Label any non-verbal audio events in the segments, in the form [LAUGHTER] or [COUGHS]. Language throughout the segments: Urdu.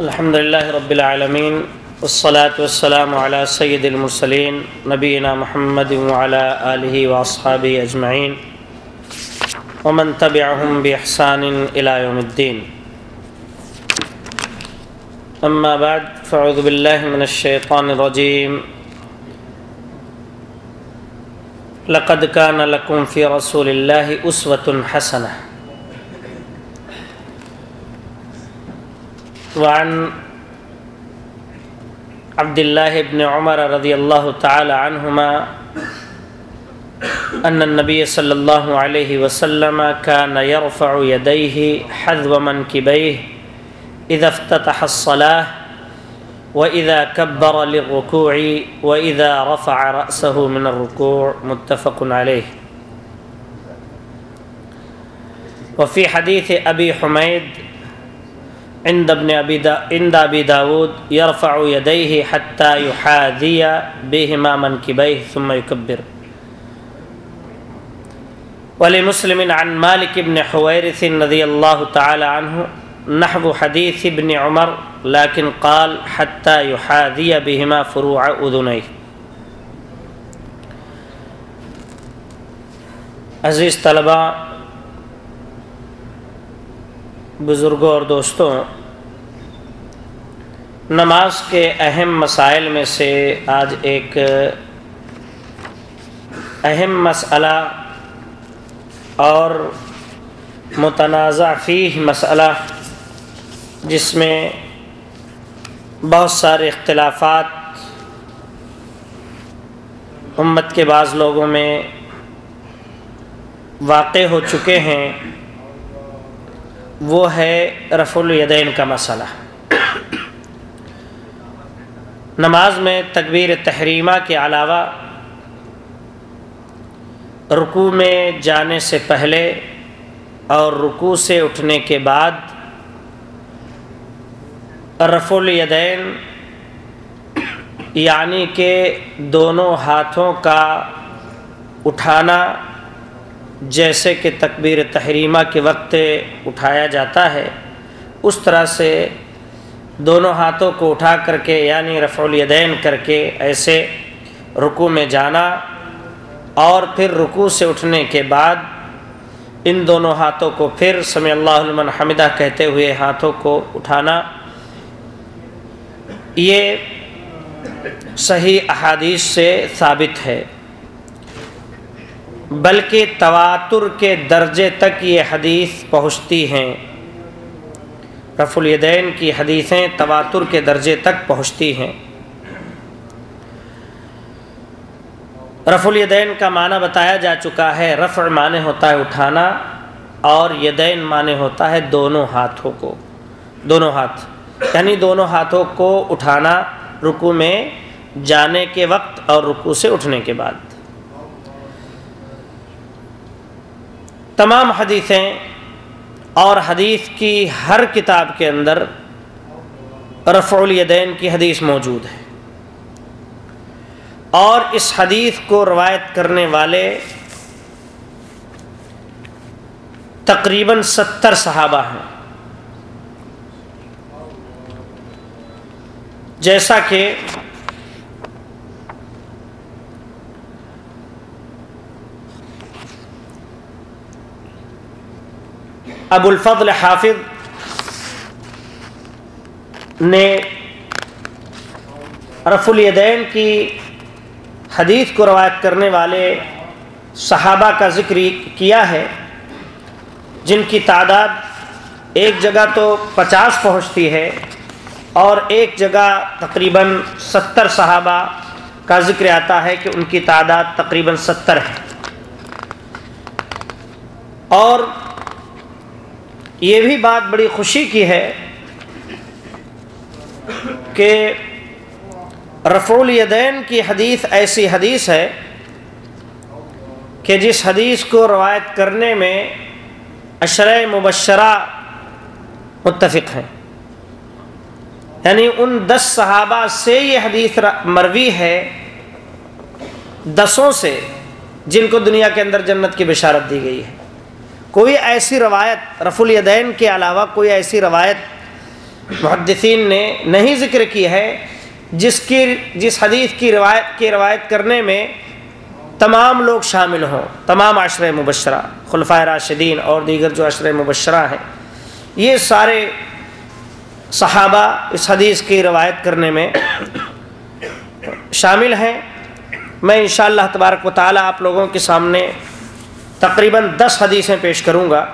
الحمد لله رب العالمين والصلاة والسلام على سيد المرسلين نبينا محمد وعلى آله وأصحابه أجمعين ومن تبعهم بإحسان إلى يوم الدين أما بعد فأعوذ بالله من الشيطان الرجيم لقد كان لكم في رسول الله أسوة حسنة وعن عبد الله بن عمر رضي الله تعالى عنهما أن النبي صلى الله عليه وسلم كان يرفع يديه حذو منكبيه إذا افتتح الصلاة وإذا كبر للركوع وإذا رفع رأسه من الركوع متفق عليه وفي حديث أبي حميد عند ابن أبي دا، عند أبي داود يرفع يديه حتى يحاذي بهما منكبيه ثم يكبر ولمسلم عن مالك بن حويرث رضي الله تعالى عنه نحو حديث ابن عمر لكن قال حتى يحاذي بهما فروع أذنيه عزیز طلبہ بزرگوں اور دوستوں نماز کے اہم مسائل میں سے آج ایک اہم مسئلہ اور متنازع فیہ مسئلہ، جس میں بہت سارے اختلافات امت کے بعض لوگوں میں واقع ہو چکے ہیں۔ وہ ہے رف الیدین کا مسئلہ۔ نماز میں تکبیر تحریمہ کے علاوہ رکوع میں جانے سے پہلے اور رکوع سے اٹھنے کے بعد رف الیدین یعنی کہ دونوں ہاتھوں کا اٹھانا، جیسے کہ تکبیر تحریمہ کے وقت اٹھایا جاتا ہے، اس طرح سے دونوں ہاتھوں کو اٹھا کر کے یعنی رفع الیدین کر کے ایسے رکوع میں جانا اور پھر رکوع سے اٹھنے کے بعد ان دونوں ہاتھوں کو پھر سمع اللہ لمن حمدہ کہتے ہوئے ہاتھوں کو اٹھانا۔ یہ صحیح احادیث سے ثابت ہے۔ بلکہ تواتر کے درجے تک یہ حدیث پہنچتی ہیں۔ رف الیدین کی حدیثیں تواتر کے درجے تک پہنچتی ہیں۔ رف الیدین کا معنی بتایا جا چکا ہے، رفع معنی ہوتا ہے اٹھانا اور یدین معنی ہوتا ہے دونوں ہاتھوں کو۔ دونوں ہاتھ یعنی دونوں ہاتھوں کو اٹھانا رکو میں جانے کے وقت اور رکو سے اٹھنے کے بعد۔ تمام حدیثیں اور حدیث کی ہر کتاب کے اندر رفع الیدین کی حدیث موجود ہے۔ اور اس حدیث کو روایت کرنے والے تقریباً ستر صحابہ ہیں۔ جیسا کہ ابو الفضل حافظ نے رف الیدین کی حدیث کو روایت کرنے والے صحابہ کا ذکر کیا ہے، جن کی تعداد ایک جگہ تو پچاس پہنچتی ہے اور ایک جگہ تقریباً ستر صحابہ کا ذکر آتا ہے کہ ان کی تعداد تقریباً ستر ہے۔ اور یہ بھی بات بڑی خوشی کی ہے کہ رفع الیدین کی حدیث ایسی حدیث ہے کہ جس حدیث کو روایت کرنے میں اشرۂ مبشرہ متفق ہیں۔ یعنی ان دس صحابہ سے یہ حدیث مروی ہے دسوں سے جن کو دنیا کے اندر جنت کی بشارت دی گئی ہے۔ کوئی ایسی روایت رف الیدین کے علاوہ کوئی ایسی روایت محدثین نے نہیں ذکر کی ہے، جس کی، جس حدیث کی روایت کی روایت کرنے میں تمام لوگ شامل ہوں، تمام عشر مبشرہ خلفۂ راشدین اور دیگر جو عشر مبشرہ ہیں۔ یہ سارے صحابہ اس حدیث کی روایت کرنے میں شامل ہیں۔ میں انشاءاللہ تبارک و تعالیٰ آپ لوگوں کے سامنے تقریباً دس حدیثیں پیش کروں گا،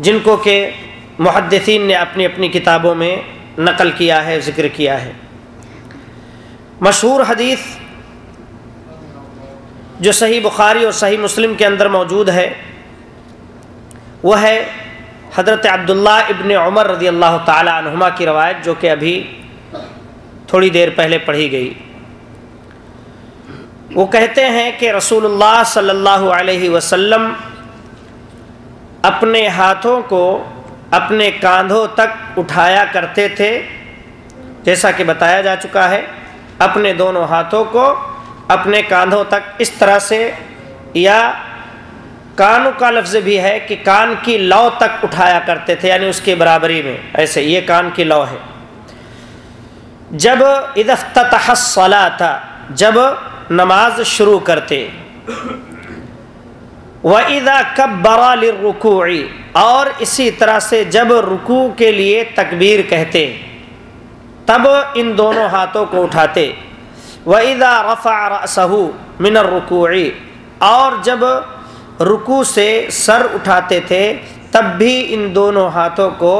جن کو کہ محدثین نے اپنی اپنی کتابوں میں نقل کیا ہے، ذکر کیا ہے۔ مشہور حدیث جو صحیح بخاری اور صحیح مسلم کے اندر موجود ہے، وہ ہے حضرت عبداللہ ابن عمر رضی اللہ تعالی عنہما کی روایت، جو کہ ابھی تھوڑی دیر پہلے پڑھی گئی۔ وہ کہتے ہیں کہ رسول اللہ صلی اللہ علیہ وسلم اپنے ہاتھوں کو اپنے کاندھوں تک اٹھایا کرتے تھے، جیسا کہ بتایا جا چکا ہے، اپنے دونوں ہاتھوں کو اپنے کاندھوں تک اس طرح سے، یا کانوں کا لفظ بھی ہے کہ کان کی لو تک اٹھایا کرتے تھے یعنی اس کی برابری میں، ایسے یہ کان کی لو ہے۔ جب ادفتح تھا جب نماز شروع کرتے۔ وَإِذَا كَبَّرَ لِلرُّكُوعِ، اور اسی طرح سے جب رکوع کے لیے تکبیر کہتے، تب ان دونوں ہاتھوں کو اٹھاتے۔ وَإِذَا رَفَعَ رَأْسَهُ مِنَ الرُّكُوعِ، اور جب رکوع سے سر اٹھاتے تھے، تب بھی ان دونوں ہاتھوں کو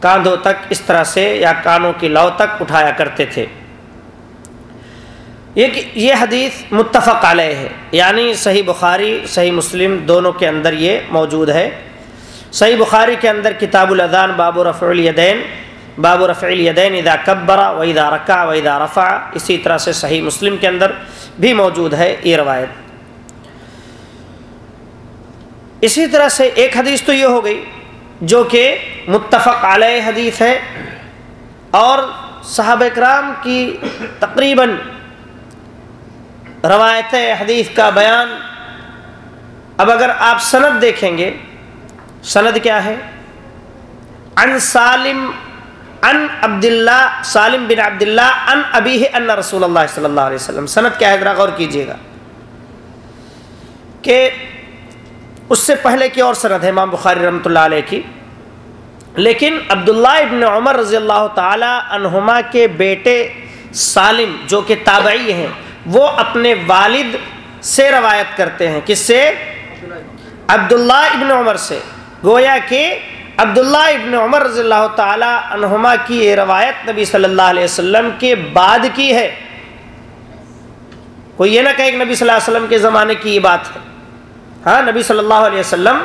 کاندھوں تک اس طرح سے یا کانوں کی لو تک اٹھایا کرتے تھے۔ یہ حدیث متفق علیہ ہے۔ یعنی صحیح بخاری، صحیح مسلم دونوں کے اندر یہ موجود ہے۔ صحیح بخاری کے اندر کتاب الاذان، باب رفع الیدین، باب رفع الیدین اذا کبرا و اذا رکع و اذا رفع، اسی طرح سے صحیح مسلم کے اندر بھی موجود ہے یہ روایت۔ اسی طرح سے ایک حدیث تو یہ ہو گئی جو کہ متفق علیہ حدیث ہے اور صحابہ اکرام کی تقریباً روایت حدیث کا بیان۔ اب اگر آپ سند دیکھیں گے، سند کیا ہے؟ ان سالم ان عبداللہ، سالم بن عبداللہ ان ابی ان رسول اللہ صلی اللہ علیہ وسلم۔ سند کیا ہے؟ ذرا غور کیجیے گا۔ کہ اس سے پہلے کی اور سند ہے، امام بخاری رحمۃ اللہ علیہ کی۔ لیکن عبداللہ ابن عمر رضی اللہ تعالی عنہما کے بیٹے سالم، جو کہ تابعی ہیں وہ اپنے والد سے روایت کرتے ہیں۔ کس سے؟ عبداللہ ابن عمر سے۔ گویا کہ عبداللہ ابن عمر رضی اللہ تعالی عنہما کی یہ روایت نبی صلی اللہ علیہ وسلم کے بعد کی ہے۔ کوئی یہ نہ کہ نبی صلی اللہ علیہ وسلم کے زمانے کی یہ بات ہے۔ ہاں نبی صلی اللہ علیہ وسلم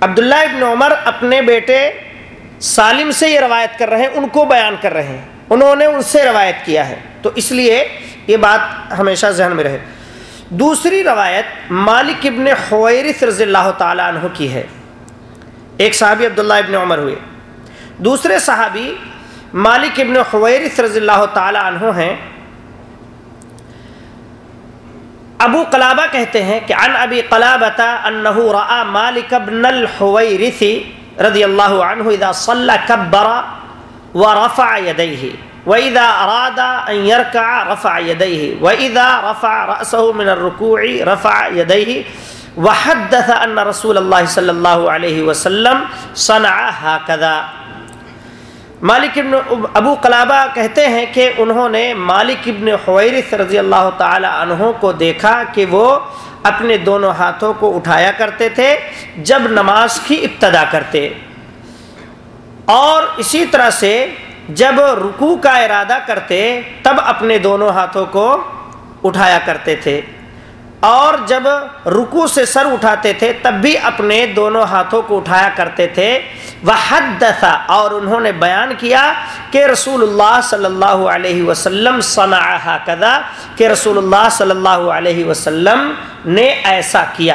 عبداللہ ابن عمر اپنے بیٹے سالم سے یہ روایت کر رہے ہیں، ان کو بیان کر رہے ہیں۔ انہوں نے ان سے روایت کیا ہے۔ تو اس لیے یہ بات ہمیشہ ذہن میں رہے۔ دوسری روایت مالک ابن حویرث رضی اللہ تعالیٰ عنہ کی ہے۔ ایک صحابی عبداللہ ابن عمر ہوئے۔ دوسرے صحابی مالک ابن حویرث رضی اللہ تعالیٰ عنہ ہیں۔ ابو قلابہ کہتے ہیں کہ عن ابی قلابتا انہو رآ مالک ابن الحویرث رضی اللہ عنہ اذا صلى کبرا ورفع یدیہ۔ وَإِذَا أَرَادَ أَن يَرْكَعَ رَفَعَ يَدَيْهِ وَإِذَا رَفَعَ رَأْسَهُ مِنَ الرُّكُوعِ رَفَعَ يَدَيْهِ وَحَدَّثَ أَنَّ رَسُولَ اللَّهِ صَلَّى اللَّهُ عَلَيْهِ وَسَلَّمْ صَنَعَ هَكَذَا مالک ابن ابو قلابہ کہتے ہیں کہ انہوں نے مالک ابن حویرث رضی اللہ تعالی عنہ کو دیکھا کہ وہ اپنے دونوں ہاتھوں کو اٹھایا کرتے تھے جب نماز کی ابتدا کرتے اور اسی طرح سے جب رکوع کا ارادہ کرتے، تب اپنے دونوں ہاتھوں کو اٹھایا کرتے تھے۔ اور جب رکو سے سر اٹھاتے تھے، تب بھی اپنے دونوں ہاتھوں کو اٹھایا کرتے تھے۔ وہ حد اور انہوں نے بیان کیا کہ رسول اللہ صلی اللہ علیہ وسلم صنع کدا کہ رسول اللہ صلی اللہ علیہ وسلم نے ایسا کیا۔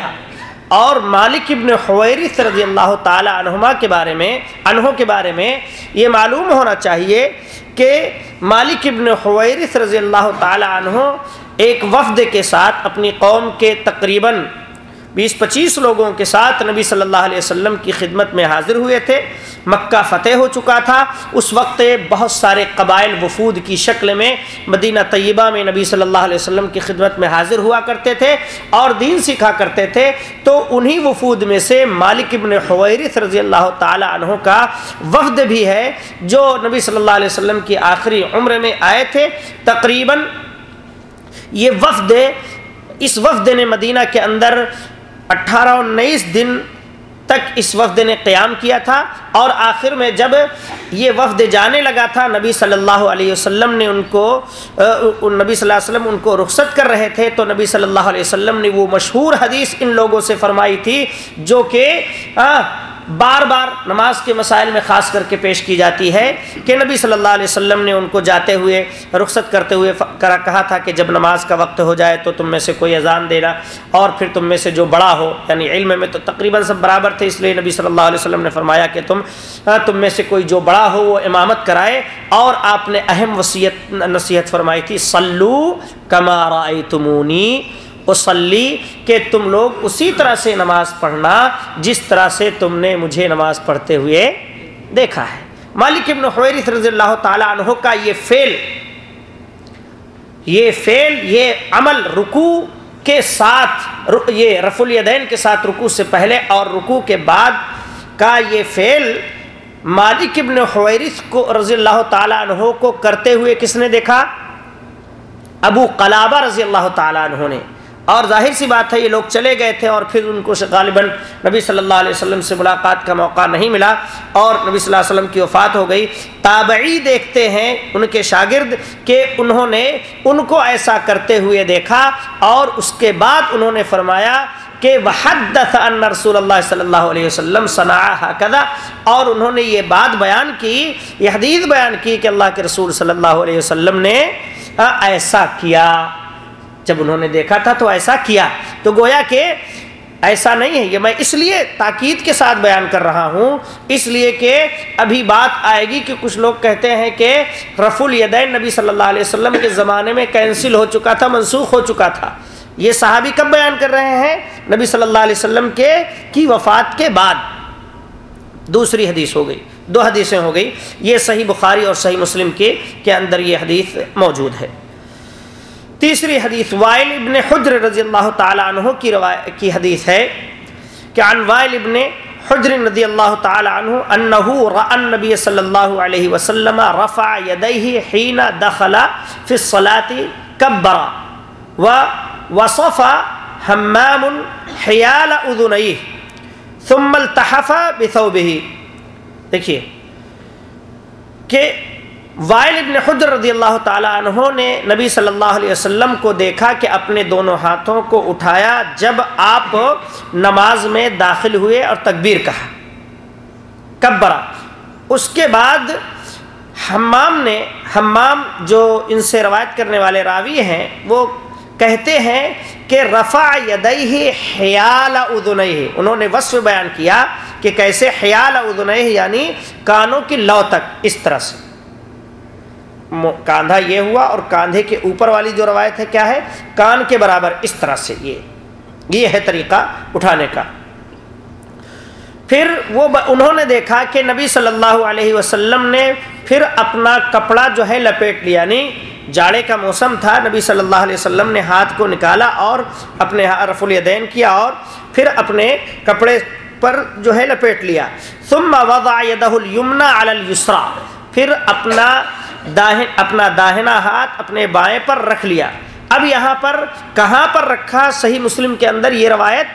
اور مالک ابن حویرث رضی اللہ تعالی عنہما کے بارے میں انہوں کے بارے میں یہ معلوم ہونا چاہیے کہ مالک ابن حویرث رضی اللہ تعالی عنہ ایک وفد کے ساتھ اپنی قوم کے تقریباً بیس پچیس لوگوں کے ساتھ نبی صلی اللہ علیہ وسلم کی خدمت میں حاضر ہوئے تھے۔ مکہ فتح ہو چکا تھا۔ اس وقت بہت سارے قبائل وفود کی شکل میں مدینہ طیبہ میں نبی صلی اللہ علیہ وسلم کی خدمت میں حاضر ہوا کرتے تھے اور دین سکھا کرتے تھے۔ تو انہی وفود میں سے مالک ابن حویرث رضی اللہ تعالی عنہ کا وفد بھی ہے، جو نبی صلی اللہ علیہ وسلم کی آخری عمر میں آئے تھے۔ تقریباً یہ وفد، اس وفد نے مدینہ کے اندر اٹھارہ انیس دن تک اس وفد نے قیام کیا تھا اور آخر میں جب یہ وفد جانے لگا تھا، نبی صلی اللہ علیہ وسلم نے ان کو نبی صلی اللہ علیہ وسلم ان کو رخصت کر رہے تھے تو نبی صلی اللہ علیہ وسلم نے وہ مشہور حدیث ان لوگوں سے فرمائی تھی جو کہ بار بار نماز کے مسائل میں خاص کر کے پیش کی جاتی ہے کہ نبی صلی اللہ علیہ وسلم نے ان کو جاتے ہوئے، رخصت کرتے ہوئے کہا تھا کہ جب نماز کا وقت ہو جائے تو تم میں سے کوئی اذان دینا اور پھر تم میں سے جو بڑا ہو یعنی علم میں تو تقریباً سب برابر تھے، اس لیے نبی صلی اللہ علیہ وسلم نے فرمایا کہ تم تم میں سے کوئی جو بڑا ہو وہ امامت کرائے اور آپ نے اہم وصیت، نصیحت فرمائی تھی سلو کمارا تمونی وسلی کہ تم لوگ اسی طرح سے نماز پڑھنا جس طرح سے تم نے مجھے نماز پڑھتے ہوئے دیکھا ہے۔ مالک ابن حویرث رضی اللہ تعالی عنہ کا یہ فعل یہ فعل، یہ عمل رکو کے ساتھ یہ رف الیدین کے ساتھ رکو سے پہلے اور رکو کے بعد کا یہ فعل مالک ابن حویرث کو رضی اللہ تعالی عنہ کو کرتے ہوئے کس نے دیکھا؟ ابو قلابہ رضی اللہ تعالیٰ عنہ نے۔ اور ظاہر سی بات ہے یہ لوگ چلے گئے تھے اور پھر ان کو غالباً نبی صلی اللہ علیہ وسلم سے ملاقات کا موقع نہیں ملا اور نبی صلی اللہ علیہ وسلم کی وفات ہو گئی۔ تابعی دیکھتے ہیں ان کے شاگرد کہ انہوں نے ان کو ایسا کرتے ہوئے دیکھا اور اس کے بعد انہوں نے فرمایا کہ وحدث ان رسول اللہ صلی اللہ علیہ وسلم صنع کدا اور انہوں نے یہ بات بیان کی، یہ حدیث بیان کی کہ اللہ کے رسول صلی اللہ علیہ وسلم نے ایسا کیا۔ جب انہوں نے دیکھا تھا تو ایسا کیا تو گویا کہ ایسا نہیں ہے یہ میں اس لیے تاکید کے ساتھ بیان کر رہا ہوں، اس لیے کہ ابھی بات آئے گی کہ کچھ لوگ کہتے ہیں کہ رف الیدین نبی صلی اللہ علیہ وسلم کے زمانے میں کینسل ہو چکا تھا، منسوخ ہو چکا تھا۔ یہ صحابی کب بیان کر رہے ہیں؟ نبی صلی اللہ علیہ وسلم کے کی وفات کے بعد۔ دوسری حدیث ہو گئی، دو حدیثیں ہو گئی۔ یہ صحیح بخاری اور صحیح مسلم کے کے اندر یہ حدیث موجود ہے۔ تیسری حدیث وائل ابن حجر رضی اللہ تعالیٰ عنہ کی روایت کی حدیث ہے کہ عن وائل ابن حجر رضی اللہ تعالیٰ عنہ انہو رأى النبی صلی اللہ علیہ وسلم رفع یدیہ حین دخل فی الصلاة کبرا و وصف حمام حیال اذنیہ ثم التحف بثوبہ دیکھئے کہ وائل ابن حجر رضی اللہ تعالیٰ عنہ نے نبی صلی اللہ علیہ وسلم کو دیکھا کہ اپنے دونوں ہاتھوں کو اٹھایا جب آپ نماز میں داخل ہوئے اور تکبیر کہا۔ کبرا اس کے بعد حمام نے، حمام جو ان سے روایت کرنے والے راوی ہیں، وہ کہتے ہیں کہ رفع یدئی حیال ادن انہوں نے وصف بیان کیا کہ کیسے حیال ادن یعنی کانوں کی لو تک، اس طرح سے۔ کاندھا یہ ہوا اور کاندھے کے اوپر والی جو روایت ہے کیا ہے؟ کان کے برابر اس طرح سے یہ یہ ہے طریقہ اٹھانے کا۔ پھر وہ انہوں نے دیکھا کہ نبی صلی اللہ علیہ وسلم نے پھر اپنا کپڑا جو ہے لپیٹ لیا یعنی جاڑے کا موسم تھا، نبی صلی اللہ علیہ وسلم نے ہاتھ کو نکالا اور اپنے ہاں رف الیدین کیا اور پھر اپنے کپڑے پر جو ہے لپیٹ لیا۔ ثم وضع يده اليمنى على اليسرى پھر اپنا داہن اپنا داہنا ہاتھ اپنے بائیں پر رکھ لیا۔ اب یہاں پر کہاں پر رکھا صحیح مسلم کے اندر یہ روایت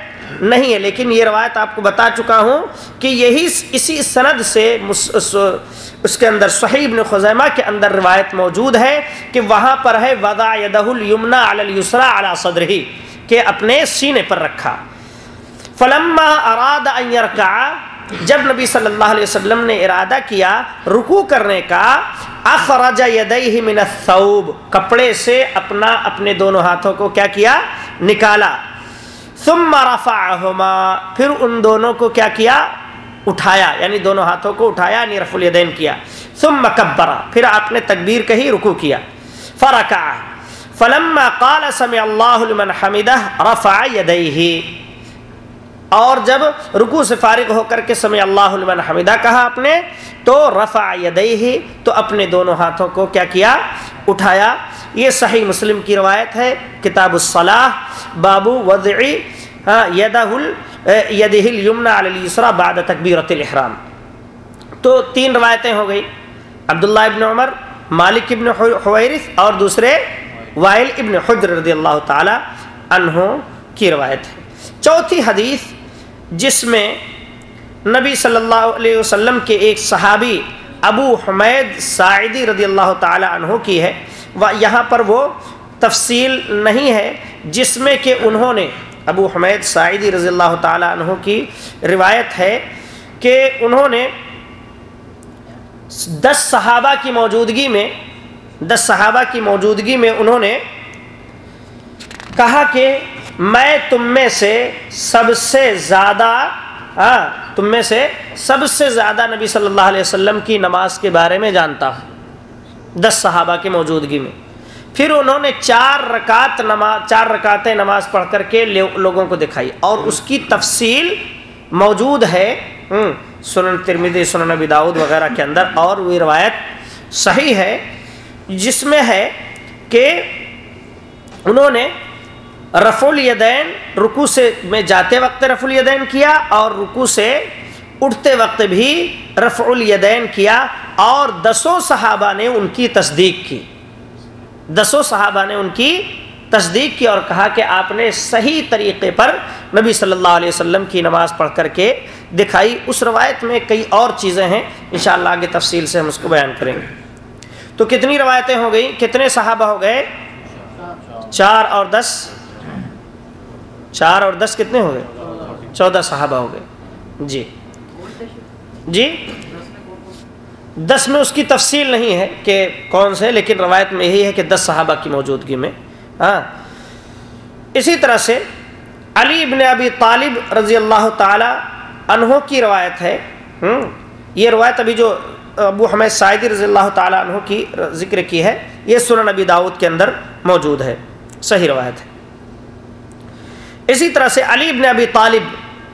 نہیں ہے، لیکن یہ روایت آپ کو بتا چکا ہوں کہ یہی اسی سند سے اس کے اندر صحیح ابن خزیمہ کے اندر روایت موجود ہے کہ وہاں پر ہے، وضع یدہ الیمنا علی الیسرا علی صدرہی کہ اپنے سینے پر رکھا۔ فلما اراد ان یرکع جب نبی صلی اللہ علیہ وسلم نے ارادہ کیا رکو کرنے کا، اخرج یدیہ من الثوب، کپڑے سے اپنا اپنے دونوں ہاتھوں کو کیا کیا؟ نکالا۔ ثم رفعہما، پھر ان دونوں کو کیا کیا؟ اٹھایا یعنی دونوں ہاتھوں کو اٹھایا یعنی رفع الیدین کیا۔ ثم کبرا، پھر آپ نے تکبیر کہی رکو کیا۔ فرکع۔ فلما قال سمع اللہ لمن حمدہ، رفع یدیہ۔ اور جب رکو سے فارغ ہو کر کے سمع اللہ علم حمیدہ کہا اپنے تو رفع یدئی تو اپنے دونوں ہاتھوں کو کیا کیا؟ اٹھایا۔ یہ صحیح مسلم کی روایت ہے، کتاب الصلاح بابو وضعی ہاں، یدہ یدہ الیمنا علی السرا بعد تکبیرت الاحرام۔ تو تین روایتیں ہو گئی عبداللہ ابن عمر، مالک ابن حویرث اور دوسرے وائل ابن حجر رضی اللہ تعالی عنہ کی روایت ہے۔ چوتھی حدیث جس میں نبی صلی اللہ علیہ وسلم کے ایک صحابی ابو حمید سعیدی رضی اللہ تعالی عنہ کی ہے۔ و یہاں پر وہ تفصیل نہیں ہے جس میں کہ انہوں نے ابو حمید سعیدی رضی اللہ تعالی عنہ کی روایت ہے کہ انہوں نے دس صحابہ کی موجودگی میں، دس صحابہ کی موجودگی میں انہوں نے کہا کہ میں تم میں سے سب سے زیادہ ہاں تم میں سے سب سے زیادہ نبی صلی اللہ علیہ وسلم کی نماز کے بارے میں جانتا ہوں۔ دس صحابہ کی موجودگی میں۔ پھر انہوں نے چار رکعت نماز چار رکعتیں نماز پڑھ کر کے لوگوں کو دکھائی۔ اور اس کی تفصیل موجود ہے سنن ترمیدی سنن نبی داود وغیرہ کے اندر۔ اور وہ روایت صحیح ہے، جس میں ہے کہ انہوں نے رف الیدین رکو سے میں جاتے وقت رف الیدین کیا اور رکو سے اٹھتے وقت بھی رف الیدین کیا اور دسوں صحابہ نے ان کی تصدیق کی۔ دسوں صحابہ نے ان کی تصدیق کی اور کہا کہ آپ نے صحیح طریقے پر نبی صلی اللہ علیہ وسلم کی نماز پڑھ کر کے دکھائی۔ اس روایت میں کئی اور چیزیں ہیں، انشاءاللہ آگے تفصیل سے ہم اس کو بیان کریں گے۔ تو کتنی روایتیں ہو گئی کتنے صحابہ ہو گئے؟ چار اور دس۔ چار اور دس کتنے ہو گئے چودہ صحابہ ہو گئے جی۔ جی؟ دس میں اس کی تفصیل نہیں ہے کہ کون سے، لیکن روایت میں یہی ہے کہ دس صحابہ کی موجودگی میں۔ ہاں۔ اسی طرح سے علی ابن ابی طالب رضی اللہ تعالی عنہ کی روایت ہے۔ یہ روایت ابھی جو ابو حمید سعیدی رضی اللہ تعالیٰ عنہ کی ذکر کی ہے، یہ سنن نبی داود کے اندر موجود ہے۔ صحیح روایت ہے۔ اسی طرح سے علی ابن ابی طالب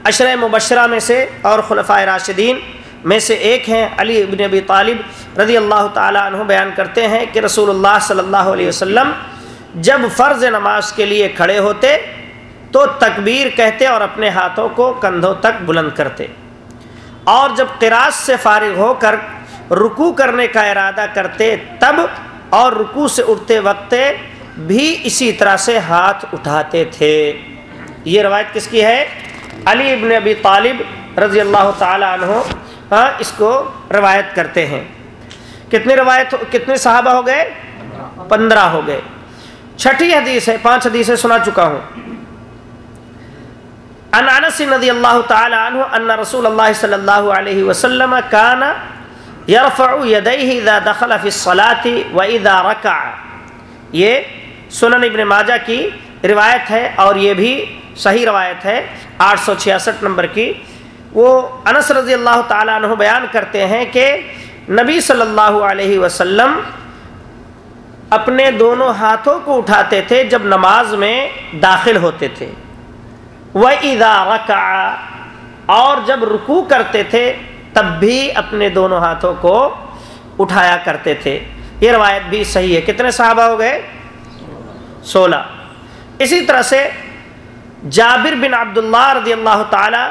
عشر مبشرہ میں سے اور خلفۂ راشدین میں سے ایک ہیں۔ علی ابن ابی طالب رضی اللہ تعالیٰ عنہ بیان کرتے ہیں کہ رسول اللہ صلی اللہ علیہ وسلم جب فرض نماز کے لیے کھڑے ہوتے تو تکبیر کہتے اور اپنے ہاتھوں کو کندھوں تک بلند کرتے۔ اور جب قراس سے فارغ ہو کر رکو کرنے کا ارادہ کرتے تب اور رکو سے اٹھتے وقت بھی اسی طرح سے ہاتھ اٹھاتے تھے۔ یہ روایت کس کی ہے؟ علی ابن ابی طالب رضی اللہ تعالی عنہ ہاں اس کو روایت کرتے ہیں۔ کتنے روایت کتنے صحابہ ہو گئے؟ پندرہ ہو گئے۔ چھٹی حدیث ہے، پانچ حدیثیں سنا چکا ہوں۔ ان انس رضی اللہ تعالی عنہ ان رسول اللہ صلی اللہ علیہ وسلم کان یرفع یدیہ اذا دخل فی الصلاة و اذا رکع۔ یہ سنن ابن ماجہ کی روایت ہے اور یہ بھی صحیح روایت ہے، آٹھ سو چھیاسٹھ نمبر کی۔ وہ انس رضی اللہ تعالیٰ عنہ بیان کرتے ہیں کہ نبی صلی اللہ علیہ وسلم اپنے دونوں ہاتھوں کو اٹھاتے تھے جب نماز میں داخل ہوتے تھے۔ وہ ادا اور جب رکو کرتے تھے تب بھی اپنے دونوں ہاتھوں کو اٹھایا کرتے تھے۔ یہ روایت بھی صحیح ہے۔ کتنے صحابہ ہو گئے؟ سولہ۔ اسی طرح سے جابر بن عبداللہ رضی اللہ تعالی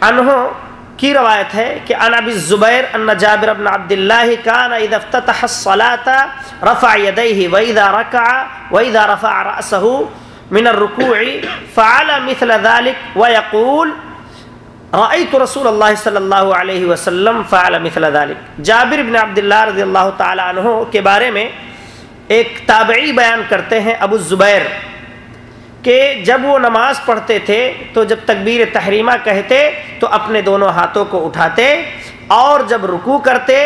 عنہ کی روایت ہے کہ ان ابی الزبیر ان جابر بن عبد الله كان اذا افتتح الصلاه رفع يديه واذا ركع واذا رفع راسه من الركوع فعل مثل ذلك ويقول رأيت رسول اللہ صلی اللہ علیہ وسلم فعل مثل ذلك جابر بن عبد الله رضی اللہ تعالی عنہ کے بارے میں ایک تابعی بیان کرتے ہیں ابو الزبیر۔ کہ جب وہ نماز پڑھتے تھے تو جب تکبیر تحریمہ کہتے تو اپنے دونوں ہاتھوں کو اٹھاتے اور جب رکو کرتے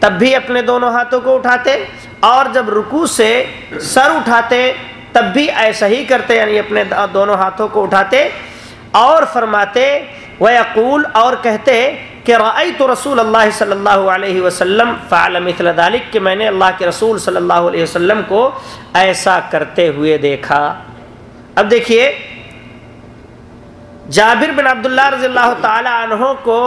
تب بھی اپنے دونوں ہاتھوں کو اٹھاتے اور جب رکو سے سر اٹھاتے تب بھی ایسا ہی کرتے یعنی اپنے دونوں ہاتھوں کو اٹھاتے اور فرماتے و اقول اور کہتے کہ رأیت تو رسول اللہ صلی اللہ علیہ وسلم فعل مثل ذلك کہ میں نے اللہ کے رسول صلی اللہ علیہ وسلم کو ایسا کرتے ہوئے دیکھا۔ اب دیکھیے، جابر بن عبداللہ رضی اللہ تعالی عنہ کو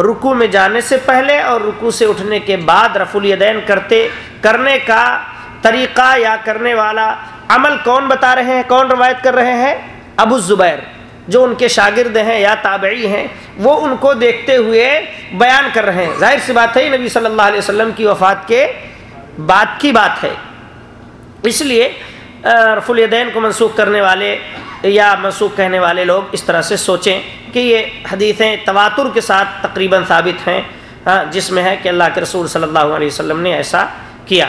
رکو میں جانے سے پہلے اور رکو سے اٹھنے کے بعد رف الیدین کرتے، کرنے کا طریقہ یا کرنے والا عمل کون بتا رہے ہیں، کون روایت کر رہے ہیں؟ ابو زبیر جو ان کے شاگرد ہیں یا تابعی ہیں، وہ ان کو دیکھتے ہوئے بیان کر رہے ہیں۔ ظاہر سی بات ہے نبی صلی اللہ علیہ وسلم کی وفات کے بعد کی بات ہے۔ اس لیے رف الیدین کو منسوخ کرنے والے یا منسوخ کہنے والے لوگ اس طرح سے سوچیں کہ یہ حدیثیں تواتر کے ساتھ تقریباً ثابت ہیں ہاں، جس میں ہے کہ اللہ کے رسول صلی اللہ علیہ وسلم نے ایسا کیا۔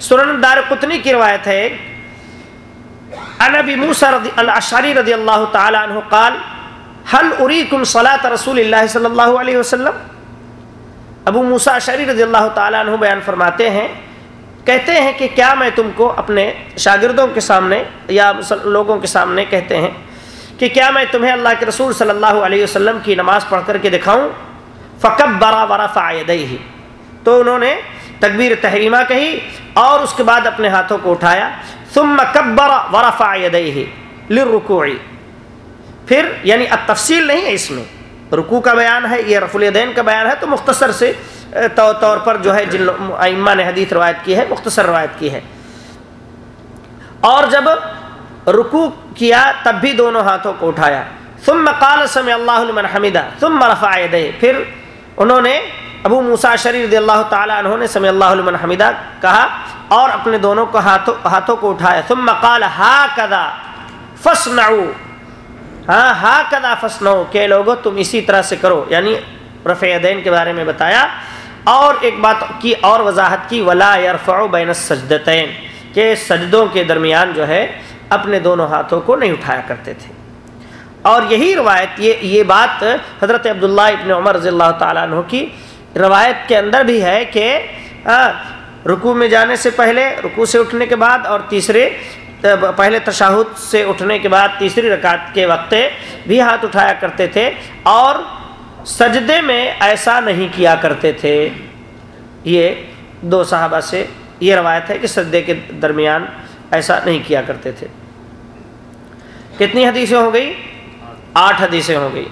سنن دار قطنی کی روایت ہے انبی موسا رضی الاشاری رضی اللہ تعالی عنہ قال حل اریکم صلاة رسول اللہ صلی اللہ علیہ وسلم؟ ابو موسا اشاری رضی اللہ تعالیٰ عنہ بیان فرماتے ہیں کہتے ہیں کہ کیا میں تم کو اپنے شاگردوں کے سامنے یا لوگوں کے سامنے کہتے ہیں کہ کیا میں تمہیں اللہ کے رسول صلی اللہ علیہ وسلم کی نماز پڑھ کر کے دکھاؤں؟ فقب برا برا فائد ہی تو انہوں نے تکبیر تحریمہ کہی اور اس کے بعد اپنے ہاتھوں کو اٹھایا۔ ثم کبر ورفع یدیہ للرکوع۔ پھر یعنی اب تفصیل نہیں ہے اس میں۔ رکوع کا بیان ہے، یہ رفع الیدین کا بیان ہے، تو مختصر سے طور پر جو ہے جن ائمہ نے حدیث روایت کی ہے، مختصر روایت کی ہے۔ اور جب رکوع کیا، تب بھی دونوں ہاتھوں کو اٹھایا۔ ثم قال، سمع اللہ لمن حمدہ، ثم رفع یدیہ۔ پھر انہوں نے ابو موسا شری رضی اللہ تعالیٰ عنہ نے سمی اللہ علم حمیدہ کہا، اور اپنے دونوں کو ہاتھوں ہاتھوں کو اٹھایا۔ ثم قال ہا کدا فسنعو ہاں ہا کدا فسنعو کہ لوگو، تم اسی طرح سے کرو۔ یعنی رفع دین کے بارے میں بتایا۔ اور ایک بات کی اور وضاحت کی، ولا یرفع بین السجدتین کہ سجدوں کے درمیان جو ہے اپنے دونوں ہاتھوں کو نہیں اٹھایا کرتے تھے۔ اور یہی روایت، یہ یہ بات حضرت عبداللہ ابن عمر رضی اللہ تعالیٰ عنہ کی روایت کے اندر بھی ہے کہ رکو میں جانے سے پہلے رکو سے اٹھنے کے بعد اور تیسرے پہلے تشاہد سے اٹھنے کے بعد تیسری رکعت کے وقت بھی ہاتھ اٹھایا کرتے تھے۔ اور سجدے میں ایسا نہیں کیا کرتے تھے۔ یہ دو صحابہ سے یہ روایت ہے کہ سجدے کے درمیان ایسا نہیں کیا کرتے تھے۔ کتنی حدیثیں ہو گئی؟ آٹھ حدیثیں ہو گئی۔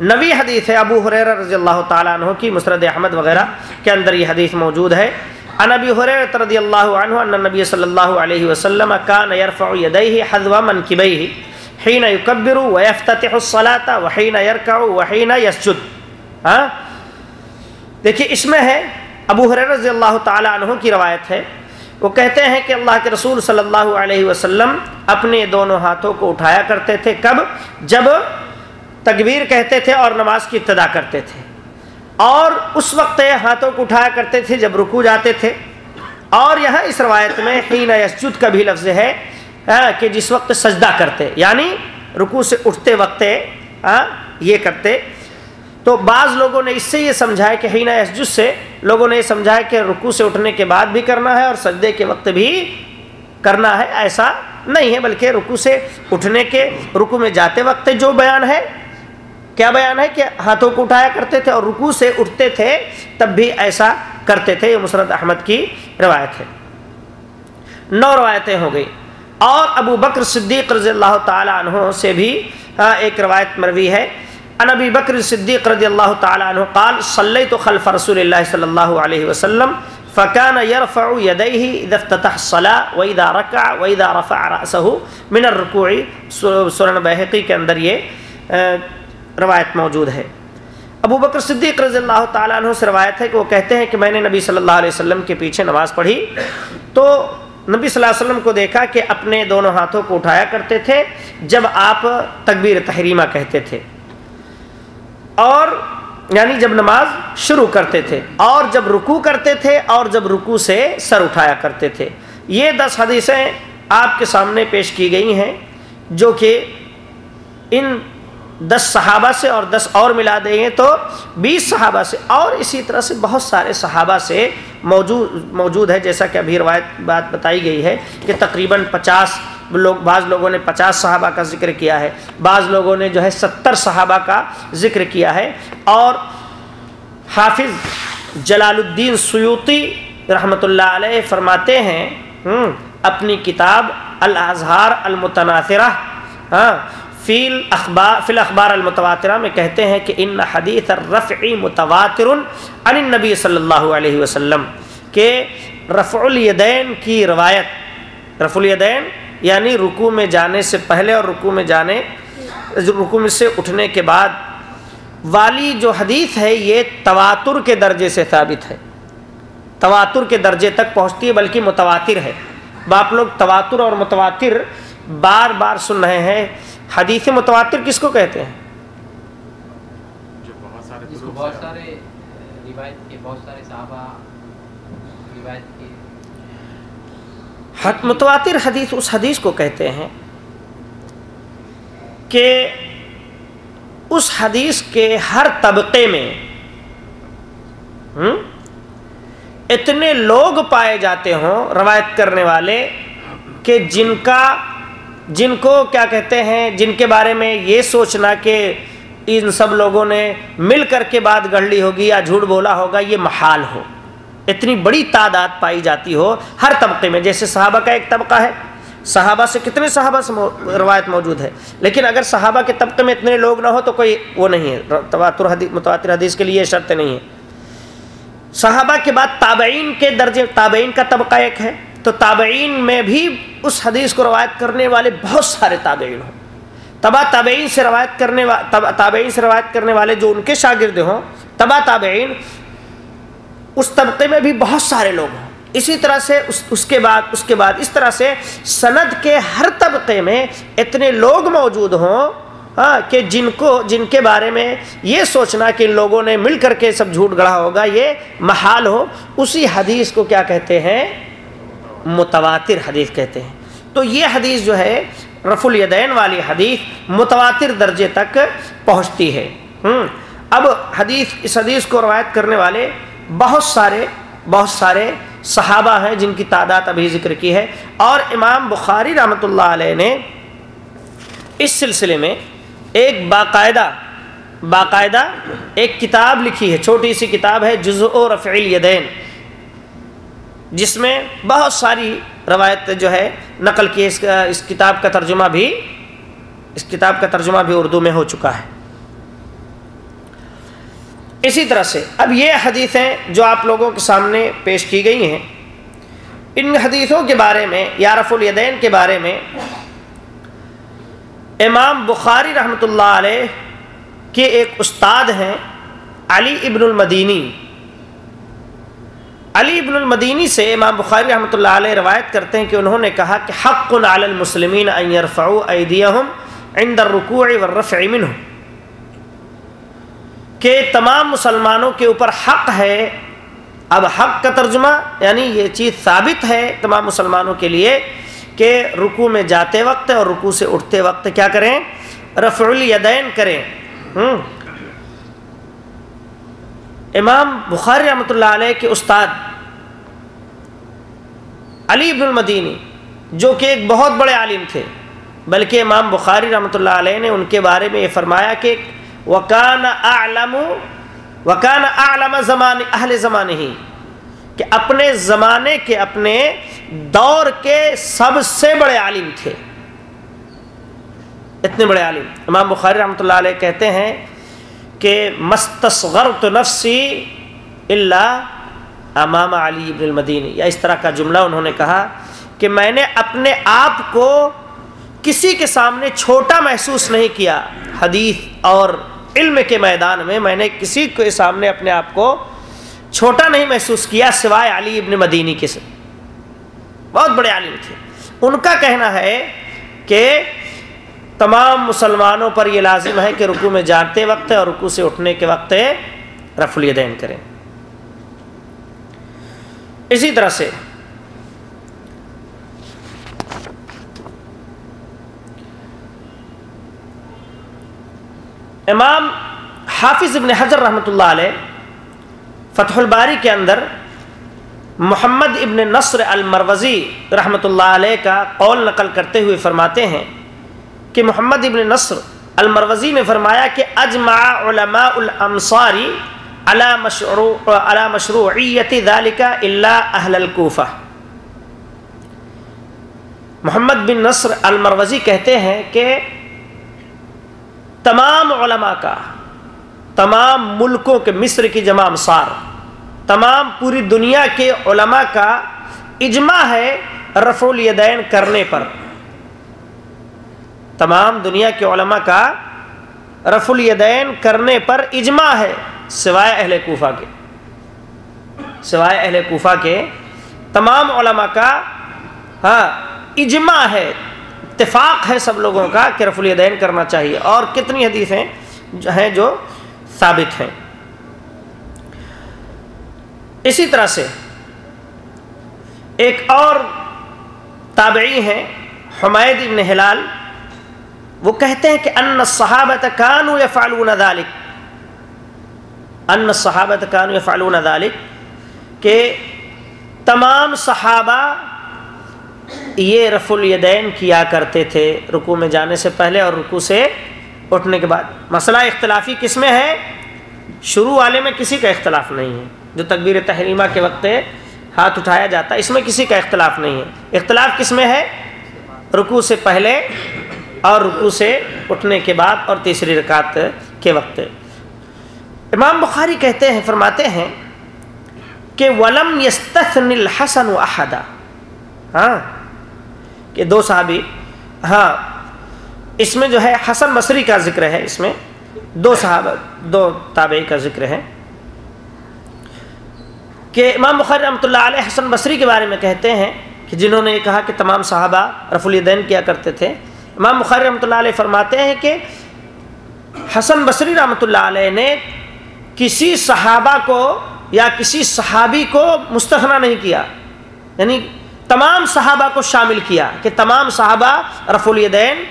نوی حدیث ہے ابو حریر رضی اللہ تعالیٰ عنہ کی مسرد احمد وغیرہ کے اندر یہ حدیث موجود ہے۔ ان ابی حریر رضی اللہ عنہ ان نبی صلی اللہ علیہ وسلم کان یرفع یدیہ حذو منکبیہ حین یکبر ویفتتح الصلاة وحین یرکع وحین یسجد۔ ہاں؟ دیکھیں اس میں ہے، ابو حریر رضی اللہ تعالیٰ عنہ کی روایت ہے۔ وہ کہتے ہیں کہ اللہ کے رسول صلی اللہ علیہ وسلم اپنے دونوں ہاتھوں کو اٹھایا کرتے تھے۔ کب؟ جب تکبیر کہتے تھے اور نماز کی ابتدا کرتے تھے۔ اور اس وقت ہاتھوں کو اٹھایا کرتے تھے جب رکو جاتے تھے۔ اور یہاں اس روایت میں حین یسجد کا بھی لفظ ہے ہاں، کہ جس وقت سجدہ کرتے یعنی رکو سے اٹھتے وقت ہاں، یہ کرتے۔ تو بعض لوگوں نے اس سے یہ سمجھا ہے کہ حین یسجد سے لوگوں نے یہ سمجھا ہے کہ رکو سے اٹھنے کے بعد بھی کرنا ہے اور سجدے کے وقت بھی کرنا ہے، ایسا نہیں ہے، بلکہ رکو سے اٹھنے کے رکو میں جاتے وقت جو بیان ہے، کیا بیان ہے کہ ہاتھوں کو اٹھایا کرتے تھے اور رکو سے اٹھتے تھے تب بھی ایسا کرتے تھے، یہ مسرت احمد کی روایت ہے۔ نو روایتیں ہو گئی اور ابو بکر صدیق رضی اللہ تعالی عنہ سے بھی ہاں، ایک روایت مروی ہے۔ ان بکر صدیق رضی اللہ تعالی عنہ قال، صلیت خلف رسول اللہ صلی اللہ علیہ وسلم فكان يرفع يديه اذا افتتح الصلاه واذا ركع واذا رفع راسه من الركوع سنن بہقی کے اندر یہ روایت موجود ہے۔ ابو بکر صدیق رضی اللہ تعالیٰ عنہ سے روایت ہے کہ وہ کہتے ہیں کہ میں نے نبی صلی اللہ علیہ وسلم کے پیچھے نماز پڑھی۔ تو نبی صلی اللہ علیہ وسلم کو دیکھا کہ اپنے دونوں ہاتھوں کو اٹھایا کرتے تھے جب آپ تکبیر تحریمہ کہتے تھے۔ اور یعنی جب نماز شروع کرتے تھے اور جب رکو کرتے تھے اور جب رکو سے سر اٹھایا کرتے تھے۔ یہ دس حدیثیں آپ کے سامنے پیش کی گئی ہیں جو کہ ان دس صحابہ سے اور دس اور ملا دیں گے تو بیس صحابہ سے اور اسی طرح سے بہت سارے صحابہ سے موجود موجود ہے۔ جیسا کہ ابھی روایت بات بتائی گئی ہے کہ تقریباً پچاس لوگ بعض لوگوں نے پچاس صحابہ کا ذکر کیا ہے، بعض لوگوں نے جو ہے ستر صحابہ کا ذکر کیا ہے۔ اور حافظ جلال الدین سیوتی رحمۃ اللہ علیہ فرماتے ہیں اپنی کتاب الاظہار المتناثرہ ہاں فیل اخبار فی الاخبار المتواترہ میں کہتے ہیں کہ ان حدیث الرفع متواتر عن النبی صلی اللہ علیہ وسلم، کہ رفع الیدین کی روایت رفع الیدین یعنی رکوع میں جانے سے پہلے اور رکوع میں جانے رکوع میں سے اٹھنے کے بعد والی جو حدیث ہے یہ تواتر کے درجے سے ثابت ہے۔ تواتر کے درجے تک پہنچتی ہے بلکہ متواتر ہے۔ باپ لوگ تواتر اور متواتر بار بار سن رہے ہیں۔ حدیث متواتر کس کو کہتے ہیں؟ متواتر حدیث اس حدیث کو کہتے ہیں کہ اس حدیث کے ہر طبقے میں اتنے لوگ پائے جاتے ہوں روایت کرنے والے کہ جن کا، جن کو کیا کہتے ہیں، جن کے بارے میں یہ سوچنا کہ ان سب لوگوں نے مل کر کے بات گڑھ لی ہوگی یا جھوٹ بولا ہوگا، یہ محال ہو۔ اتنی بڑی تعداد پائی جاتی ہو ہر طبقے میں، جیسے صحابہ کا ایک طبقہ ہے۔ صحابہ سے کتنے صحابہ سے روایت موجود ہے۔ لیکن اگر صحابہ کے طبقے میں اتنے لوگ نہ ہو تو کوئی وہ نہیں ہے۔ تواتر حدیث متواتر حدیث کے لیے یہ شرط نہیں ہے صحابہ کے بعد تابعین کے درجے، تابعین کا طبقہ ایک ہے۔ تو تابعین میں بھی اس حدیث کو روایت کرنے والے بہت سارے تابعین ہوں۔ تبا تابعین سے روایت کرنے تابعین سے روایت کرنے والے جو ان کے شاگرد ہوں، تبا تابعین اس طبقے میں بھی بہت سارے لوگ ہوں اسی طرح سے اس اس کے بعد، اس کے بعد اس طرح سے سند کے ہر طبقے میں اتنے لوگ موجود ہوں ہاں کہ جن کو، جن کے بارے میں یہ سوچنا کہ ان لوگوں نے مل کر کے سب جھوٹ گڑھا ہوگا، یہ محال ہو۔ اسی حدیث کو کیا کہتے ہیں؟ متواتر حدیث کہتے ہیں۔ تو یہ حدیث جو ہے رف الیدین والی حدیث متواتر درجے تک پہنچتی ہے۔ اب حدیث، اس حدیث کو روایت کرنے والے بہت سارے بہت سارے صحابہ ہیں جن کی تعداد ابھی ذکر کی ہے اور امام بخاری رحمۃ اللہ علیہ نے اس سلسلے میں ایک باقاعدہ باقاعدہ ایک کتاب لکھی ہے، چھوٹی سی کتاب ہے جز و رفع الیدین، جس میں بہت ساری روایت جو ہے نقل کی اس اس کتاب کا ترجمہ بھی اس کتاب کا ترجمہ بھی اردو میں ہو چکا ہے۔ اسی طرح سے۔ اب یہ حدیثیں جو آپ لوگوں کے سامنے پیش کی گئی ہیں، ان حدیثوں کے بارے میں یارف الیدین کے بارے میں امام بخاری رحمۃ اللہ علیہ کے ایک استاد ہیں علی ابن المدینی۔ علی ابن المدینی سے امام بخاری رحمۃ اللہ علیہ روایت کرتے ہیں کہ انہوں نے کہا کہ حق علی المسلمین ان يرفعوا ایدیہم عند الرکوع والرفع منه کہ تمام مسلمانوں کے اوپر حق ہے، اب حق کا ترجمہ یعنی یہ چیز ثابت ہے تمام مسلمانوں کے لیے کہ رکو میں جاتے وقت اور رکو سے اٹھتے وقت کیا کریں؟ رفع الیدین کریں۔ امام بخاری رحمۃ اللہ علیہ کے استاد علی ابن المدینی، جو کہ ایک بہت بڑے عالم تھے، بلکہ امام بخاری رحمۃ اللہ علیہ نے ان کے بارے میں یہ فرمایا کہ وکان اعلم وکان اعلم زمان اہل زمان ہی، کہ اپنے زمانے کے اپنے دور کے سب سے بڑے عالم تھے۔ اتنے بڑے عالم۔ امام بخاری رحمۃ اللہ علیہ کہتے ہیں کہ مستصغرت نفسی اللہ امام علی ابن المدینی۔ یا اس طرح کا جملہ انہوں نے کہا کہ میں نے اپنے آپ کو کسی کے سامنے چھوٹا محسوس نہیں کیا، حدیث اور علم کے میدان میں میں نے کسی کے سامنے اپنے آپ کو چھوٹا نہیں محسوس کیا سوائے علی ابن مدینی کے سے۔ بہت بڑے عالم تھے۔ ان کا کہنا ہے کہ تمام مسلمانوں پر یہ لازم ہے کہ رکو میں جانتے وقت اور رکو سے اٹھنے کے وقت رف الیدین کریں۔ اسی طرح سے امام حافظ ابن حضر رحمۃ اللہ علیہ فتح الباری کے اندر محمد ابن نصر المروزی رحمۃ اللہ علیہ کا قول نقل کرتے ہوئے فرماتے ہیں کہ محمد ابن نصر المروزی نے فرمایا کہ اجمع علماء الامصاری علی مشروع علی مشروعیت ذالک الا اہل الکوفہ۔ محمد بن نصر المروزی کہتے ہیں کہ تمام علماء کا، تمام ملکوں کے مصر کی جمع امسار تمام پوری دنیا کے علماء کا اجماع ہے رفع الیدین کرنے پر۔ تمام دنیا کے علماء کا رف الیدین کرنے پر اجماع ہے، سوائے اہل کوفہ کے۔ سوائے اہل کوفہ کے تمام علماء کا ہاں اجماع ہے۔ اتفاق ہے سب لوگوں کا کہ رف الیدین کرنا چاہیے۔ اور کتنی حدیثیں ہیں جو ثابت ہیں۔ اسی طرح سے ایک اور تابعی ہیں، حمید ابن ہلال۔ وہ کہتے ہیں کہ ان صحابت کانو یفعلون ذالک ان صحابت کانو یفعلون ذالک کہ تمام صحابہ یہ رف الیدین کیا کرتے تھے رکو میں جانے سے پہلے اور رکو سے اٹھنے کے بعد۔ مسئلہ اختلافی کس میں ہے؟ شروع والے میں کسی کا اختلاف نہیں ہے۔ جو تکبیر تحریمہ کے وقت ہاتھ اٹھایا جاتا ہے، اس میں کسی کا اختلاف نہیں ہے۔ اختلاف کس میں ہے؟ رکو سے پہلے اور رکو سے اٹھنے کے بعد اور تیسری رکعت کے وقت۔ امام بخاری کہتے ہیں، فرماتے ہیں کہ ولم یستثن الحسن و ہاں کہ دو صحابی ہاں اس میں جو ہے حسن بصری کا ذکر ہے، اس میں دو صحابہ، دو تابعی کا ذکر ہے۔ کہ امام بخاری رحمۃ اللہ علیہ حسن بصری کے بارے میں کہتے ہیں کہ جنہوں نے یہ کہا کہ تمام صحابہ رف الدین کیا کرتے تھے۔ امام بخاری رحمۃ اللہ علیہ فرماتے ہیں کہ حسن بصری رحمۃ اللہ علیہ نے کسی صحابہ کو یا کسی صحابی کو مستثنا نہیں کیا۔ یعنی تمام صحابہ کو شامل کیا کہ تمام صحابہ رف الدین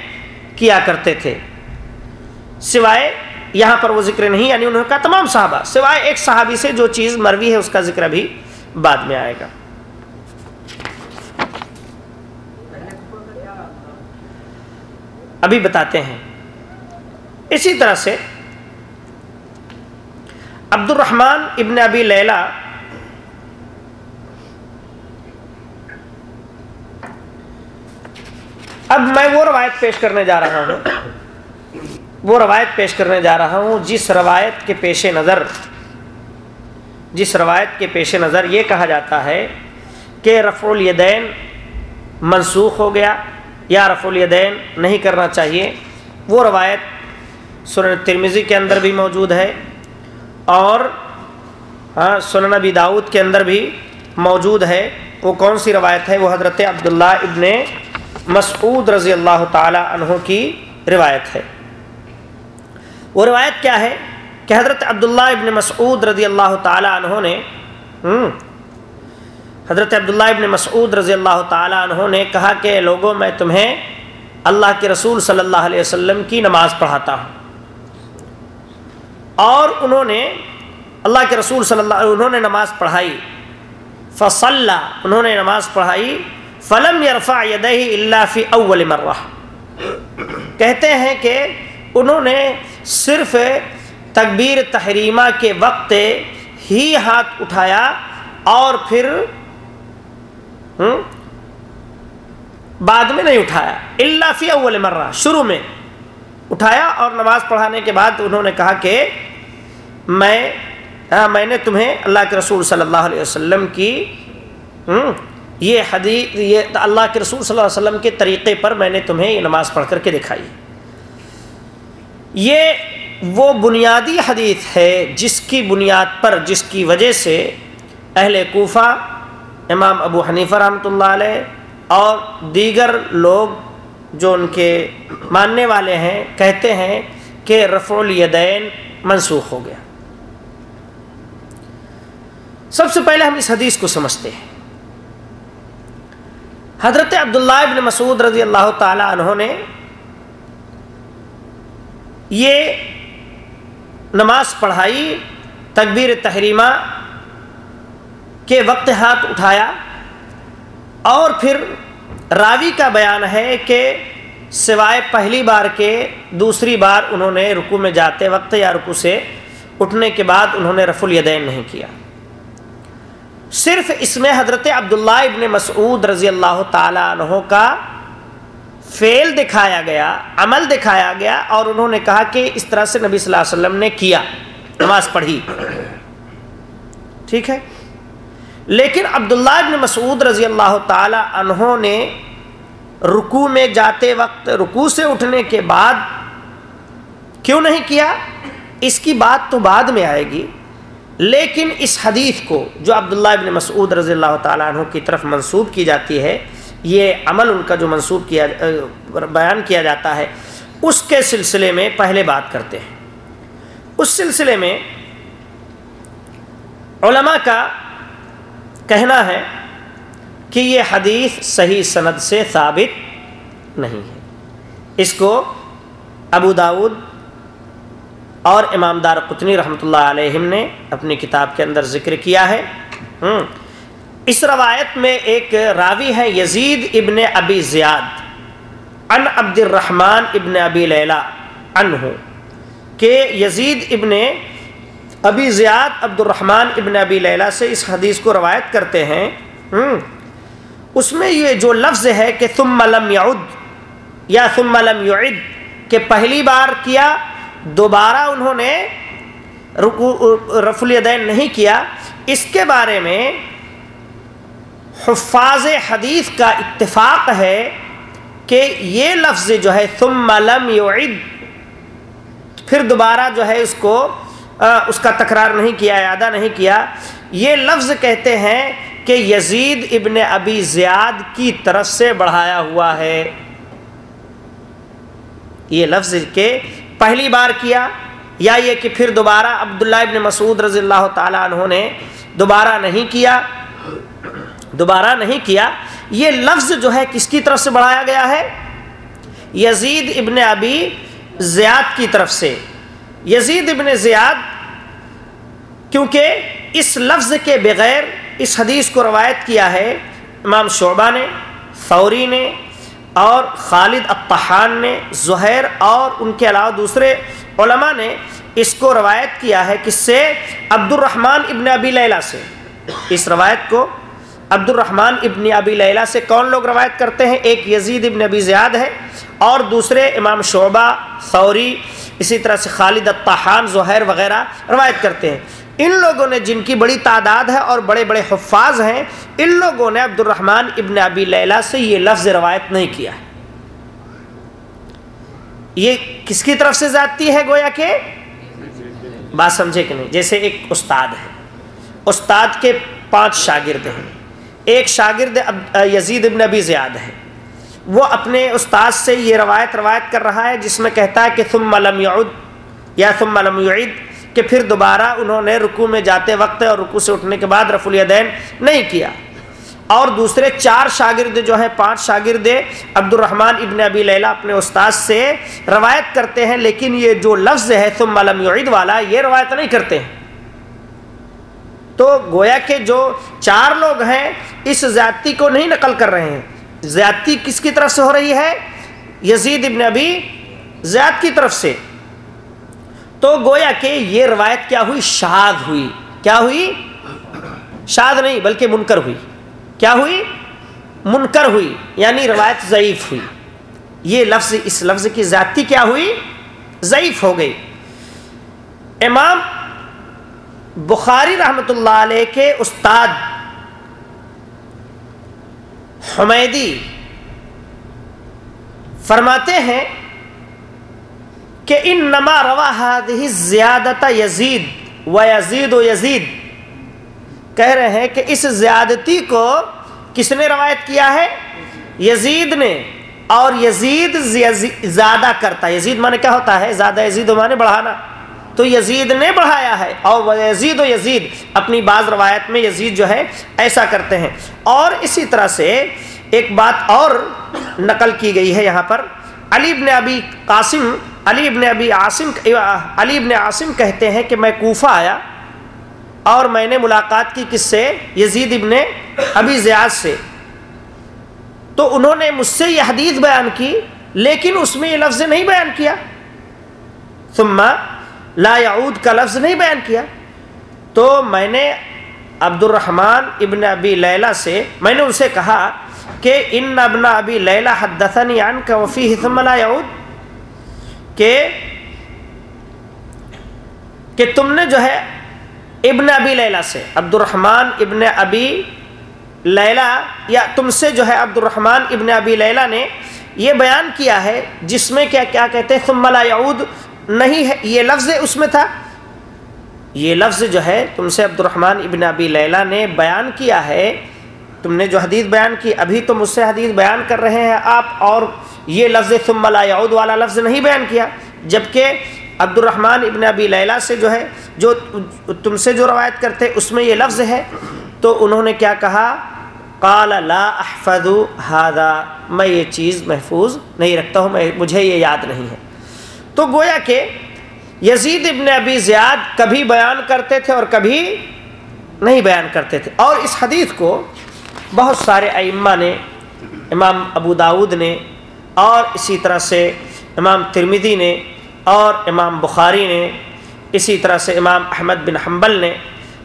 کیا کرتے تھے۔ سوائے یہاں پر وہ ذکر نہیں یعنی انہوں نے کہا تمام صحابہ، سوائے ایک صحابی سے جو چیز مروی ہے، اس کا ذکر ابھی بعد میں آئے گا۔ ابھی بتاتے ہیں۔ اسی طرح سے عبد الرحمن ابن ابی لیلا اب میں وہ روایت پیش کرنے جا رہا ہوں۔ وہ روایت پیش کرنے جا رہا ہوں جس روایت کے پیش نظر، جس روایت کے پیش نظر یہ کہا جاتا ہے کہ رفع الیدین منسوخ ہو گیا یا رفع الیدین نہیں کرنا چاہیے۔ وہ روایت سنن ترمیزی کے اندر بھی موجود ہے اور ہاں سنن نبی داود کے اندر بھی موجود ہے۔ وہ کون سی روایت ہے؟ وہ حضرت عبداللہ ابن مسعود رضی اللہ تعالی عنہ کی روایت ہے۔ وہ روایت کیا ہے کہ حضرت عبداللہ ابن مسعود رضی اللہ تعالی عنہ نے حضرت عبداللہ ابن مسعود رضی اللہ تعالی عنہ نے کہا کہ لوگوں، میں تمہیں اللہ کے رسول صلی اللہ علیہ وسلم کی نماز پڑھاتا ہوں۔ اور انہوں نے، اللہ کے رسول صلی اللہ، انہوں نے نماز پڑھائی۔ فصل انہوں نے نماز پڑھائی۔ فلم یرفع اللہ فی اول مرہ کہتے ہیں کہ انہوں نے صرف تکبیر تحریمہ کے وقت ہی ہاتھ اٹھایا اور پھر بعد میں نہیں اٹھایا۔ اللہ فی اول مرہ شروع میں اٹھایا اور نماز پڑھانے کے بعد انہوں نے کہا کہ میں ہاں میں نے تمہیں اللہ کے رسول صلی اللہ علیہ وسلم کی یہ حدیث، یہ اللہ کے رسول صلی اللہ علیہ وسلم کے طریقے پر میں نے تمہیں یہ نماز پڑھ کر کے دکھائی۔ یہ وہ بنیادی حدیث ہے جس کی بنیاد پر، جس کی وجہ سے اہل کوفہ، امام ابو حنیفہ رحمۃ اللہ علیہ اور دیگر لوگ جو ان کے ماننے والے ہیں، کہتے ہیں کہ رفع الیدین منسوخ ہو گیا۔ سب سے پہلے ہم اس حدیث کو سمجھتے ہیں۔ حضرت عبداللہ ابن مسعود رضی اللہ تعالی عنہ نے یہ نماز پڑھائی، تکبیر تحریمہ کے وقت ہاتھ اٹھایا اور پھر راوی کا بیان ہے کہ سوائے پہلی بار کے دوسری بار انہوں نے رکو میں جاتے وقت یا رکو سے اٹھنے کے بعد انہوں نے رف الیدین نہیں کیا۔ صرف اس میں حضرت عبداللہ ابن مسعود رضی اللہ تعالی عنہ کا فیل دکھایا گیا، عمل دکھایا گیا اور انہوں نے کہا کہ اس طرح سے نبی صلی اللہ علیہ وسلم نے کیا، نماز پڑھی۔ ٹھیک ہے؟ لیکن عبداللہ ابن مسعود رضی اللہ تعالی انہوں نے رکو میں جاتے وقت رکو سے اٹھنے کے بعد کیوں نہیں کیا؟ اس کی بات تو بعد میں آئے گی۔ لیکن اس حدیث کو جو عبداللہ ابن مسعود رضی اللہ تعالیٰ عنہ کی طرف منسوب کی جاتی ہے، یہ عمل ان کا جو منسوب کیا، بیان کیا جاتا ہے، اس کے سلسلے میں پہلے بات کرتے ہیں۔ اس سلسلے میں علماء کا کہنا ہے کہ یہ حدیث صحیح سند سے ثابت نہیں ہے۔ اس کو ابو داود اور امام دار قطنی رحمۃ اللہ علیہ نے اپنی کتاب کے اندر ذکر کیا ہے۔ اس روایت میں ایک راوی ہے یزید ابن ابی زیاد۔ ان عبد الرحمن ابن ابی لیلا ان کہ یزید ابن ابی زیاد عبد الرحمن ابن ابی لیلا سے اس حدیث کو روایت کرتے ہیں۔ اس میں یہ جو لفظ ہے کہ ثم لم یعد یا ثم لم یعد کہ پہلی بار کیا دوبارہ انہوں نے رف الدین نہیں کیا، اس کے بارے میں حفاظ حدیث کا اتفاق ہے کہ یہ لفظ جو ہے، ثم لم یعد، پھر دوبارہ جو ہے اس کو اس کا تکرار نہیں کیا، اعادہ نہیں کیا، یہ لفظ کہتے ہیں کہ یزید ابن ابی زیاد کی طرف سے بڑھایا ہوا ہے۔ یہ لفظ کہ پہلی بار کیا، یا یہ کہ پھر دوبارہ عبداللہ ابن مسعود رضی اللہ تعالیٰ عنہ نے دوبارہ نہیں کیا، دوبارہ نہیں کیا، یہ لفظ جو ہے کس کی طرف سے بڑھایا گیا ہے؟ یزید ابن ابی زیاد کی طرف سے۔ یزید ابن زیاد، کیونکہ اس لفظ کے بغیر اس حدیث کو روایت کیا ہے، امام شعبہ نے، فوری نے اور خالد الطحان نے، زہیر اور ان کے علاوہ دوسرے علماء نے اس کو روایت کیا ہے کس سے عبد الرحمن ابن ابی لیلہ سے۔ اس روایت کو عبد الرحمن ابن ابی لیلہ سے کون لوگ روایت کرتے ہیں؟ ایک یزید ابن ابی زیاد ہے اور دوسرے امام شعبہ، ثوری، اسی طرح سے خالد الطحان، زہیر وغیرہ روایت کرتے ہیں۔ ان لوگوں نے جن کی بڑی تعداد ہے اور بڑے بڑے حفاظ ہیں، ان لوگوں نے عبد الرحمن ابن ابی لیلہ سے یہ لفظ روایت نہیں کیا ہے۔ یہ کس کی طرف سے ذاتی ہے گویا کہ؟ بات سمجھے کہ نہیں، جیسے ایک استاد ہے۔ استاد کے پانچ شاگرد ہیں۔ ایک شاگرد یزید ابن ابی زیاد ہے۔ وہ اپنے استاد سے یہ روایت روایت کر رہا ہے، جس میں کہتا ہے کہ ثم لم یعد یا ثم لم یعید کہ پھر دوبارہ انہوں نے رکو میں جاتے وقت اور رکو سے اٹھنے کے بعد رف الیدین نہیں کیا۔ اور دوسرے چار شاگرد جو ہیں، پانچ شاگرد عبد الرحمن ابن ابی لیلہ اپنے استاد سے روایت کرتے ہیں، لیکن یہ جو لفظ ہے، ثم لم یعید والا، یہ روایت نہیں کرتے۔ ہیں تو گویا کہ جو چار لوگ ہیں، اس زیادتی کو نہیں نقل کر رہے ہیں۔ زیادتی کس کی طرف سے ہو رہی ہے؟ یزید ابن ابی زیاد کی طرف سے۔ تو گویا کہ یہ روایت کیا ہوئی؟ شاد ہوئی۔ کیا ہوئی؟ شاد نہیں، بلکہ منکر ہوئی۔ کیا ہوئی؟ منکر ہوئی یعنی روایت ضعیف ہوئی۔ یہ لفظ، اس لفظ کی ذاتی کیا ہوئی؟ ضعیف ہو گئی۔ امام بخاری رحمت اللہ علیہ کے استاد حمیدی فرماتے ہیں کہ ان نما روا زیادت یزید و یزید و یزید۔ کہہ رہے ہیں کہ اس زیادتی کو کس نے روایت کیا ہے؟ یزید نے۔ اور یزید زیادہ کرتا یزید مانے کیا ہوتا ہے؟ زیادہ یزید مانے بڑھانا۔ تو یزید نے بڑھایا ہے۔ اور یزید و یزید، اپنی بعض روایت میں یزید جو ہے ایسا کرتے ہیں۔ اور اسی طرح سے ایک بات اور نقل کی گئی ہے یہاں پر۔ علی ابن ابی قاسم علی ابن ابی عاصم علی ابن عاصم کہتے ہیں کہ میں کوفہ آیا اور میں نے ملاقات کی کس سے؟ یزید ابن ابی زیاد سے۔ تو انہوں نے مجھ سے یہ حدیث بیان کی، لیکن اس میں یہ لفظ نہیں بیان کیا۔ ثم لا یعود کا لفظ نہیں بیان کیا۔ تو میں نے عبد الرحمن ابن ابی لیلہ سے، میں نے ان سے کہا کہ ان ابنا ابی لیلا حدثن یان کا وفی حسم یعود۔ کہ کہ تم نے جو ہے ابن ابی لیلا سے عبد الرحمن ابن ابی لیلا یا تم سے جو ہے عبد الرحمن ابن ابی لیلا نے یہ بیان کیا ہے، جس میں کیا کیا کہتے ہیں، ثم لا یعود نہیں ہے، یہ لفظ اس میں تھا۔ یہ لفظ جو ہے تم سے عبد الرحمن ابن ابی لیلا نے بیان کیا ہے۔ تم نے جو حدیث بیان کی، ابھی تم اس سے حدیث بیان کر رہے ہیں، آپ اور یہ لفظ ثم لا یعود والا لفظ نہیں بیان کیا، جبکہ عبد الرحمن ابن ابی لیلا سے جو ہے، جو تم سے جو روایت کرتے، اس میں یہ لفظ ہے۔ تو انہوں نے کیا کہا؟ قال لا احفظ هذا میں یہ چیز محفوظ نہیں رکھتا ہوں، میں مجھے یہ یاد نہیں ہے۔ تو گویا کہ یزید ابن ابی زیاد کبھی بیان کرتے تھے اور کبھی نہیں بیان کرتے تھے۔ اور اس حدیث کو بہت سارے ائمہ نے، امام ابو داود نے اور اسی طرح سے امام ترمیدی نے اور امام بخاری نے، اسی طرح سے امام احمد بن حنبل نے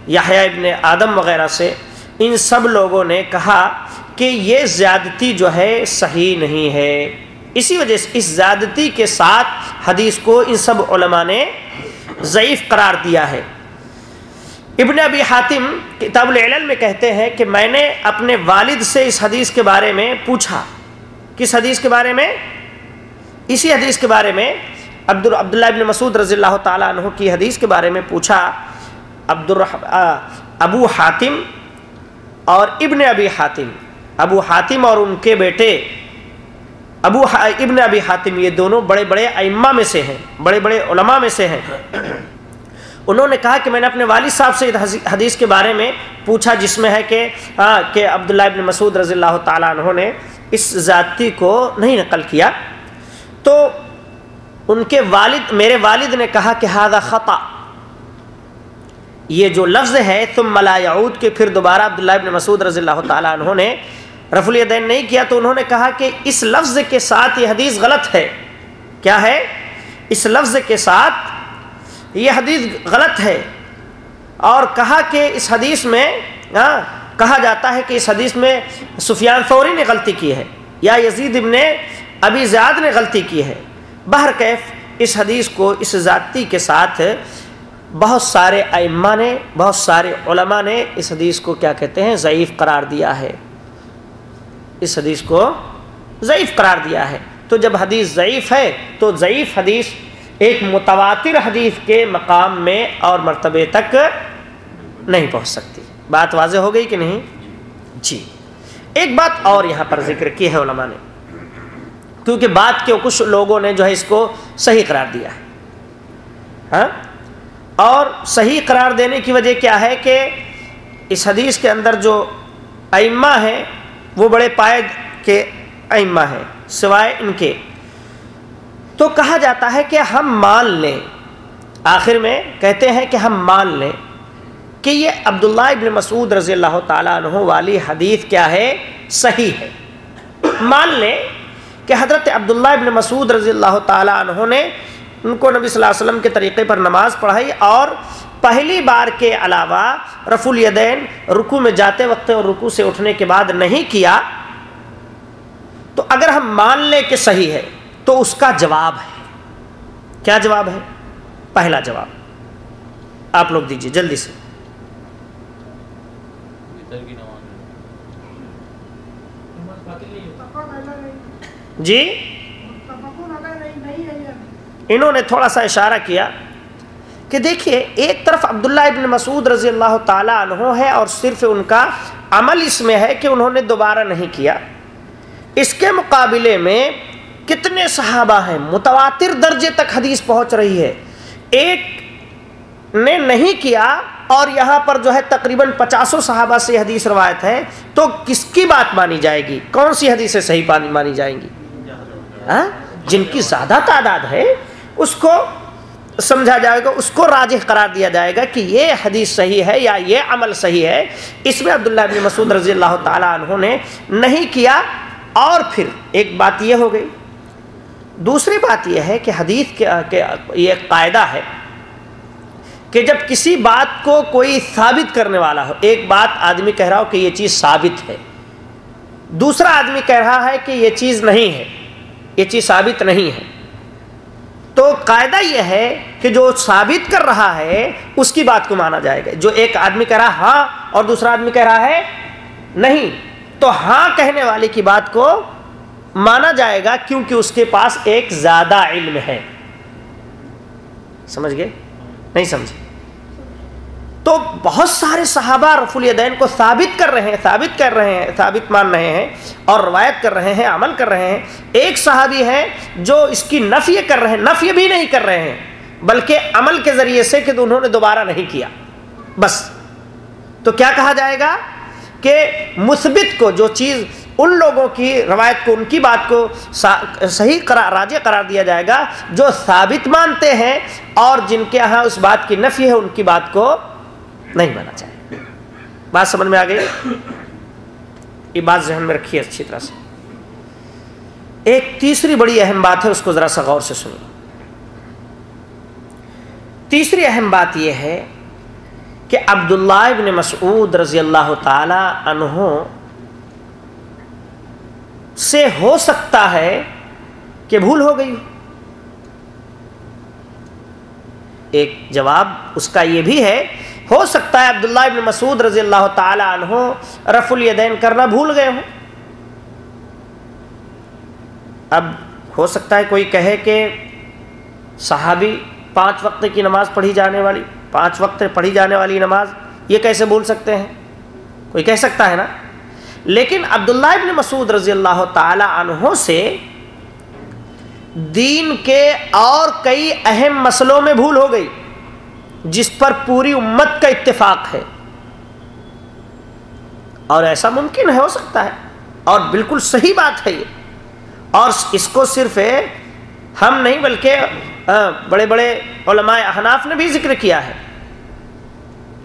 یاہیا ابن آدم وغیرہ سے ان سب لوگوں نے کہا کہ یہ زیادتی جو ہے صحیح نہیں ہے۔ اسی وجہ سے اس زیادتی کے ساتھ حدیث کو ان سب علماء نے ضعیف قرار دیا ہے۔ ابن ابی حاتم کتاب العلل میں کہتے ہیں کہ میں نے اپنے والد سے اس حدیث کے بارے میں پوچھا۔ کس حدیث کے بارے میں؟ اسی حدیث کے بارے میں عبد عبداللہ ابن مسعود رضی اللہ تعالیٰ عنہ کی حدیث کے بارے میں پوچھا۔ عبد ابو حاتم اور ابن ابی حاتم۔ ابو حاتم اور ان کے بیٹے۔ ابو ابن ابی حاتم یہ دونوں بڑے بڑے ائمہ میں سے ہیں، بڑے بڑے علماء میں سے ہیں۔ انہوں نے کہا کہ میں نے اپنے والد صاحب سے حدیث کے بارے میں پوچھا، جس میں ہے کہ کہ عبداللہ ابن مسعود رضی اللہ تعالیٰ عنہ نے اس ذاتی کو نہیں نقل کیا۔ تو ان کے والد، میرے والد نے کہا کہ ہادہ خطا یہ جو لفظ ہے تم ملا یعود کے پھر دوبارہ عبداللہ ابن مسعود رضی اللہ تعالیٰ عنہ نے رف الدین نہیں کیا، تو انہوں نے کہا کہ اس لفظ کے ساتھ یہ حدیث غلط ہے۔ کیا ہے؟ اس لفظ کے ساتھ یہ حدیث غلط ہے اور کہا کہ اس حدیث میں ہاں کہا جاتا ہے کہ اس حدیث میں سفیان فوری نے غلطی کی ہے یا یزید ابن ابی زیاد نے غلطی کی ہے۔ بہر کیف اس حدیث کو، اس ذاتی کے ساتھ بہت سارے ائمہ نے، بہت سارے علماء نے اس حدیث کو کیا کہتے ہیں، ضعیف قرار دیا ہے۔ اس حدیث کو ضعیف قرار دیا ہے۔ تو جب حدیث ضعیف ہے، تو ضعیف حدیث ایک متواتر حدیث کے مقام میں اور مرتبے تک نہیں پہنچ سکتی۔ بات واضح ہو گئی کہ نہیں؟ جی۔ ایک بات اور یہاں پر ذکر کی ہے علماء نے۔ کیونکہ بات کے کچھ لوگوں نے جو ہے اس کو صحیح قرار دیا ہے۔ ہاں؟ اور صحیح قرار دینے کی وجہ کیا ہے کہ اس حدیث کے اندر جو ائمہ ہیں، وہ بڑے پائد کے ائمہ ہیں، سوائے ان کے۔ تو کہا جاتا ہے کہ ہم مان لیں۔ آخر میں کہتے ہیں کہ ہم مان لیں کہ یہ عبداللہ ابن مسعود رضی اللہ تعالیٰ عنہ والی حدیث کیا ہے؟ صحیح ہے۔ مان لیں کہ حضرت عبداللہ ابن مسعود رضی اللہ تعالیٰ عنہ نے ان کو نبی صلی اللہ علیہ وسلم کے طریقے پر نماز پڑھائی اور پہلی بار کے علاوہ رف الیدین رکو میں جاتے وقت اور رکو سے اٹھنے کے بعد نہیں کیا، تو اگر ہم مان لیں کہ صحیح ہے تو اس کا جواب ہے۔ کیا جواب ہے؟ پہلا جواب۔ آپ لوگ دیجیے جلدی سے۔ جی؟ انہوں نے تھوڑا سا اشارہ کیا کہ دیکھیے، ایک طرف عبداللہ ابن مسعود رضی اللہ تعالیٰ عنہ ہے اور صرف ان کا عمل اس میں ہے کہ انہوں نے دوبارہ نہیں کیا۔ اس کے مقابلے میں کتنے صحابہ ہیں؟ متواتر درجے تک حدیث پہنچ رہی ہے۔ ایک نے نہیں کیا اور یہاں پر جو ہے تقریباً پچاسوں صحابہ سے حدیث روایت ہے، تو کس کی بات مانی جائے گی؟ کون سی حدیثیں صحیح پانی مانی جائیں گی؟ ہاں؟ جن کی زیادہ تعداد ہے، اس کو سمجھا جائے گا، اس کو راجح قرار دیا جائے گا کہ یہ حدیث صحیح ہے یا یہ عمل صحیح ہے۔ اس میں عبداللہ بن مسعود رضی اللہ تعالیٰ عنہ نے نہیں کیا اور پھر ایک بات یہ ہو گئی۔ دوسری بات یہ ہے کہ حدیث کے یہ قاعدہ ہے کہ جب کسی بات کو کوئی ثابت کرنے والا ہو، ایک بات آدمی کہہ رہا ہو کہ یہ چیز ثابت ہے، دوسرا آدمی کہہ رہا ہے کہ یہ چیز نہیں ہے، یہ چیز ثابت نہیں ہے، تو قاعدہ یہ ہے کہ جو ثابت کر رہا ہے، اس کی بات کو مانا جائے گا۔ جو ایک آدمی کہہ رہا ہاں اور دوسرا آدمی کہہ رہا ہے، نہیں، تو ہاں کہنے والے کی بات کو مانا جائے گا کیونکہ اس کے پاس ایک زیادہ علم ہے۔ سمجھ گئے؟ نہیں سمجھے۔ تو بہت سارے صحابہ رف الدین کو ثابت کر رہے ہیں، ثابت کر رہے ہیں، ثابت مان رہے ہیں اور روایت کر رہے ہیں، عمل کر رہے ہیں۔ ایک صحابی ہے جو اس کی نفی کر رہے ہیں، نفی بھی نہیں کر رہے ہیں، بلکہ عمل کے ذریعے سے کہ انہوں نے دوبارہ نہیں کیا۔ بس۔ تو کیا کہا جائے گا کہ مثبت کو جو چیز ان لوگوں کی روایت کو، ان کی بات کو صحیح قرار راج قرار دیا جائے گا جو ثابت مانتے ہیں اور جن کے یہاں اس بات کی نفی ہے، ان کی بات کو نہیں مانا چاہیے بات سمجھ میں آ گئی؟ یہ بات ذہن میں رکھیے اچھی طرح سے۔ ایک تیسری بڑی اہم بات ہے، اس کو ذرا سا غور سے سنیے۔ تیسری اہم بات یہ ہے کہ عبداللہ ابن مسعود رضی اللہ تعالی عنہ سے ہو سکتا ہے کہ بھول ہو گئی ایک جواب اس کا یہ بھی ہے، ہو سکتا ہے عبداللہ ابن مسعود رضی اللہ تعالی عنہ رف الیدین کرنا بھول گئے ہوں۔ اب ہو سکتا ہے کوئی کہے کہ صحابی پانچ وقت کی نماز پڑھی جانے والی، پانچ وقت پڑھی جانے والی نماز یہ کیسے بھول سکتے ہیں؟ کوئی کہہ سکتا ہے نا؟ لیکن عبداللہ ابن مسعود رضی اللہ تعالی عنہ سے دین کے اور کئی اہم مسئلوں میں بھول ہو گئی، جس پر پوری امت کا اتفاق ہے۔ اور ایسا ممکن ہے، ہو سکتا ہے۔ اور بالکل صحیح بات ہے یہ۔ اور اس کو صرف ہم نہیں، بلکہ بڑے بڑے علماء احناف نے بھی ذکر کیا ہے۔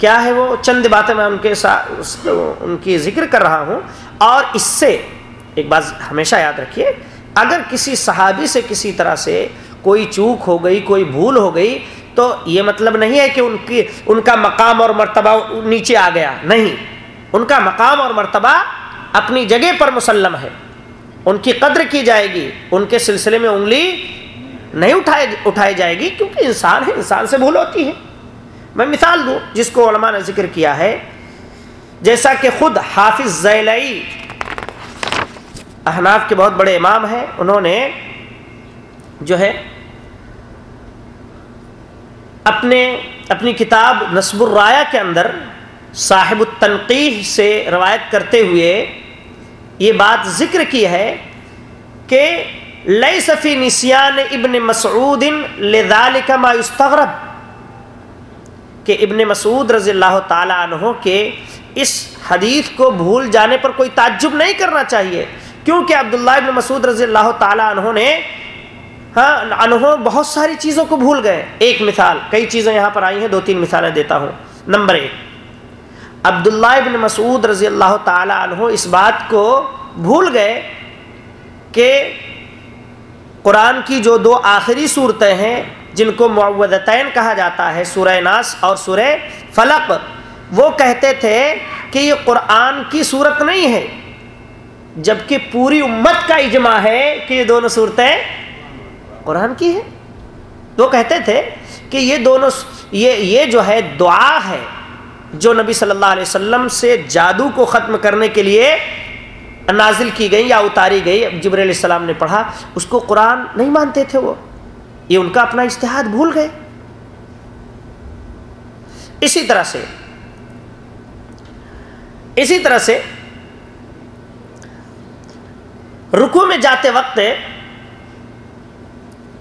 کیا ہے وہ؟ چند باتیں میں ان کے ساتھ ان کی ذکر کر رہا ہوں۔ اور اس سے ایک بات ہمیشہ یاد رکھیے، اگر کسی صحابی سے کسی طرح سے کوئی چوک ہو گئی، کوئی بھول ہو گئی، تو یہ مطلب نہیں ہے کہ ان کی، ان کا مقام اور مرتبہ نیچے آ گیا۔ نہیں، ان کا مقام اور مرتبہ اپنی جگہ پر مسلم ہے۔ ان کی قدر کی جائے گی، ان کے سلسلے میں انگلی نہیں اٹھائے، اٹھائی جائے گی، کیونکہ انسان ہے، انسان سے بھول ہوتی ہے۔ میں مثال دوں، جس کو علماء نے ذکر کیا ہے۔ جیسا کہ خود حافظ زیلئی احناف کے بہت بڑے امام ہیں، انہوں نے جو ہے اپنے، اپنی کتاب نصب الرایا کے اندر صاحب التنقیح سے روایت کرتے ہوئے یہ بات ذکر کی ہے کہ لئی صفی نسیان ابن مسعود ما یستغرب۔ کہ ابن مسعود رضی اللہ تعالی عنہ کے اس حدیث کو بھول جانے پر کوئی تعجب نہیں کرنا چاہیے۔ کیونکہ عبداللہ ابن مسعود رضی اللہ تعالی عنہ نے ہاں انہوں بہت ساری چیزوں کو بھول گئے۔ ایک مثال، کئی چیزیں یہاں پر آئی ہیں، دو تین مثالیں دیتا ہوں۔ نمبر ایک، عبداللہ ابن مسعود رضی اللہ تعالی عنہ اس بات کو بھول گئے کہ قرآن کی جو دو آخری صورتیں ہیں جن کو معودتین کہا جاتا ہے، سورہ ناس اور سورہ فلق۔ وہ کہتے تھے کہ یہ قرآن کی صورت نہیں ہے، جبکہ پوری امت کا اجماع ہے کہ یہ دونوں صورتیں قرآن کی ہے وہ کہتے تھے کہ یہ دونوں یہ یہ جو ہے دعا ہے، جو نبی صلی اللہ علیہ وسلم سے جادو کو ختم کرنے کے لیے نازل کی گئی یا اتاری گئی جبر علیہ السلام نے پڑھا، اس کو قرآن نہیں مانتے تھے وہ۔ یہ ان کا اپنا اشتہاد بھول گئے۔ اسی طرح سے، اسی طرح سے رکو میں جاتے وقت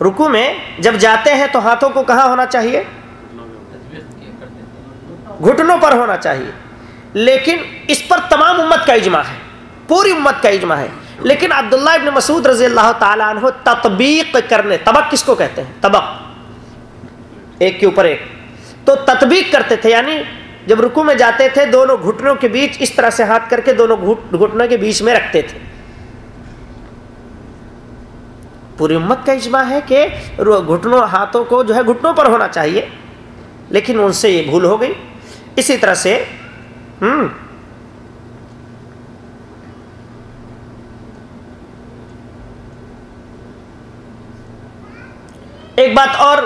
رکو میں جب جاتے ہیں تو ہاتھوں کو کہاں ہونا چاہیے؟ گھٹنوں پر ہونا چاہیے۔ لیکن اس پر تمام امت کا اجماع ہے، پوری امت کا اجماع ہے۔ لیکن عبداللہ ابن مسعود رضی اللہ تعالیٰ عنہ تطبیق کرنے، طبق کس کو کہتے ہیں؟ طبق۔ ایک کے اوپر ایک۔ تو تطبیق کرتے تھے یعنی جب رکو میں جاتے تھے، دونوں گھٹنوں کے بیچ اس طرح سے ہاتھ کر کے دونوں گھٹنوں کے بیچ میں رکھتے تھے۔ پوری امت کا اجماع ہے کہ گھٹنوں، ہاتھوں کو جو ہے گھٹنوں پر ہونا چاہیے، لیکن ان سے یہ بھول ہو گئی۔ اسی طرح سے، ہم ایک بات اور